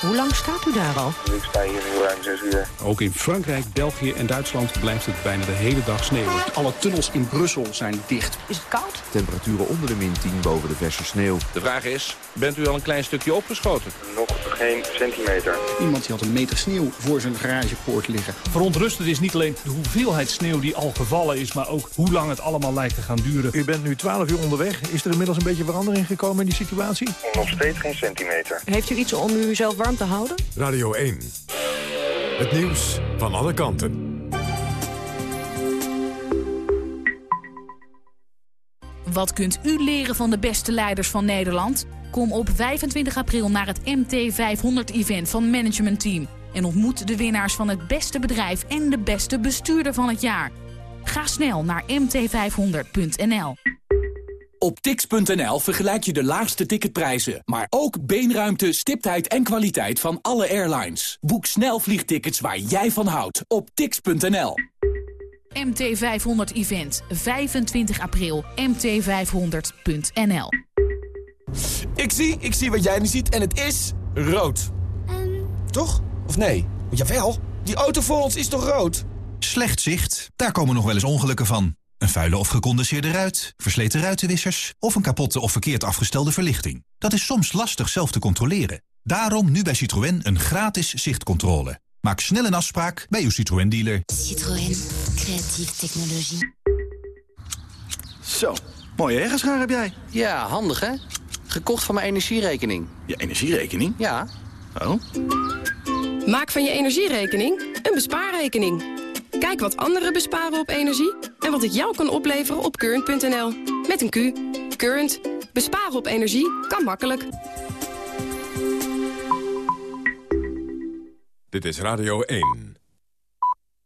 Hoe lang staat u daar al? Ik sta hier nu ruim 6 uur. Ook in Frankrijk, België en Duitsland blijft het bijna de hele dag sneeuwen. Alle tunnels in Brussel zijn dicht. Is het koud? Temperaturen onder de min 10 boven de verse sneeuw. De vraag is, bent u al een klein stukje opgeschoten? Nog geen centimeter. Iemand die had een meter sneeuw voor zijn garagepoort liggen. Verontrustend is niet alleen de hoeveelheid sneeuw die al gevallen is... maar ook hoe lang het allemaal lijkt te gaan duren. U bent nu 12 uur onderweg. Is er inmiddels een beetje verandering gekomen in die situatie? Nog steeds geen centimeter. Heeft u iets om u zelf warm te houden? Radio 1. Het nieuws van alle kanten. Wat kunt u leren van de beste leiders van Nederland? Kom op 25 april naar het MT 500-event van Management Team... en ontmoet de winnaars van het beste bedrijf en de beste bestuurder van het jaar. Ga snel naar mt500.nl. Op tix.nl vergelijk je de laagste ticketprijzen, maar ook beenruimte, stiptheid en kwaliteit van alle airlines. Boek snel vliegtickets waar jij van houdt op tix.nl. MT500 Event, 25 april, mt500.nl. Ik zie, ik zie wat jij nu ziet en het is rood. Toch? Of nee? Jawel, die auto voor ons is toch rood? Slecht zicht, daar komen nog wel eens ongelukken van. Een vuile of gecondenseerde ruit, versleten ruitenwissers... of een kapotte of verkeerd afgestelde verlichting. Dat is soms lastig zelf te controleren. Daarom nu bij Citroën een gratis zichtcontrole. Maak snel een afspraak bij uw Citroën-dealer. Citroën. Creatieve technologie. Zo, mooie heggenschaar heb jij. Ja, handig hè? Gekocht van mijn energierekening. Je energierekening? Ja. Oh. Maak van je energierekening een bespaarrekening. Kijk wat anderen besparen op energie en wat het jou kan opleveren op current.nl. Met een Q. Current. Besparen op energie kan makkelijk. Dit is Radio 1.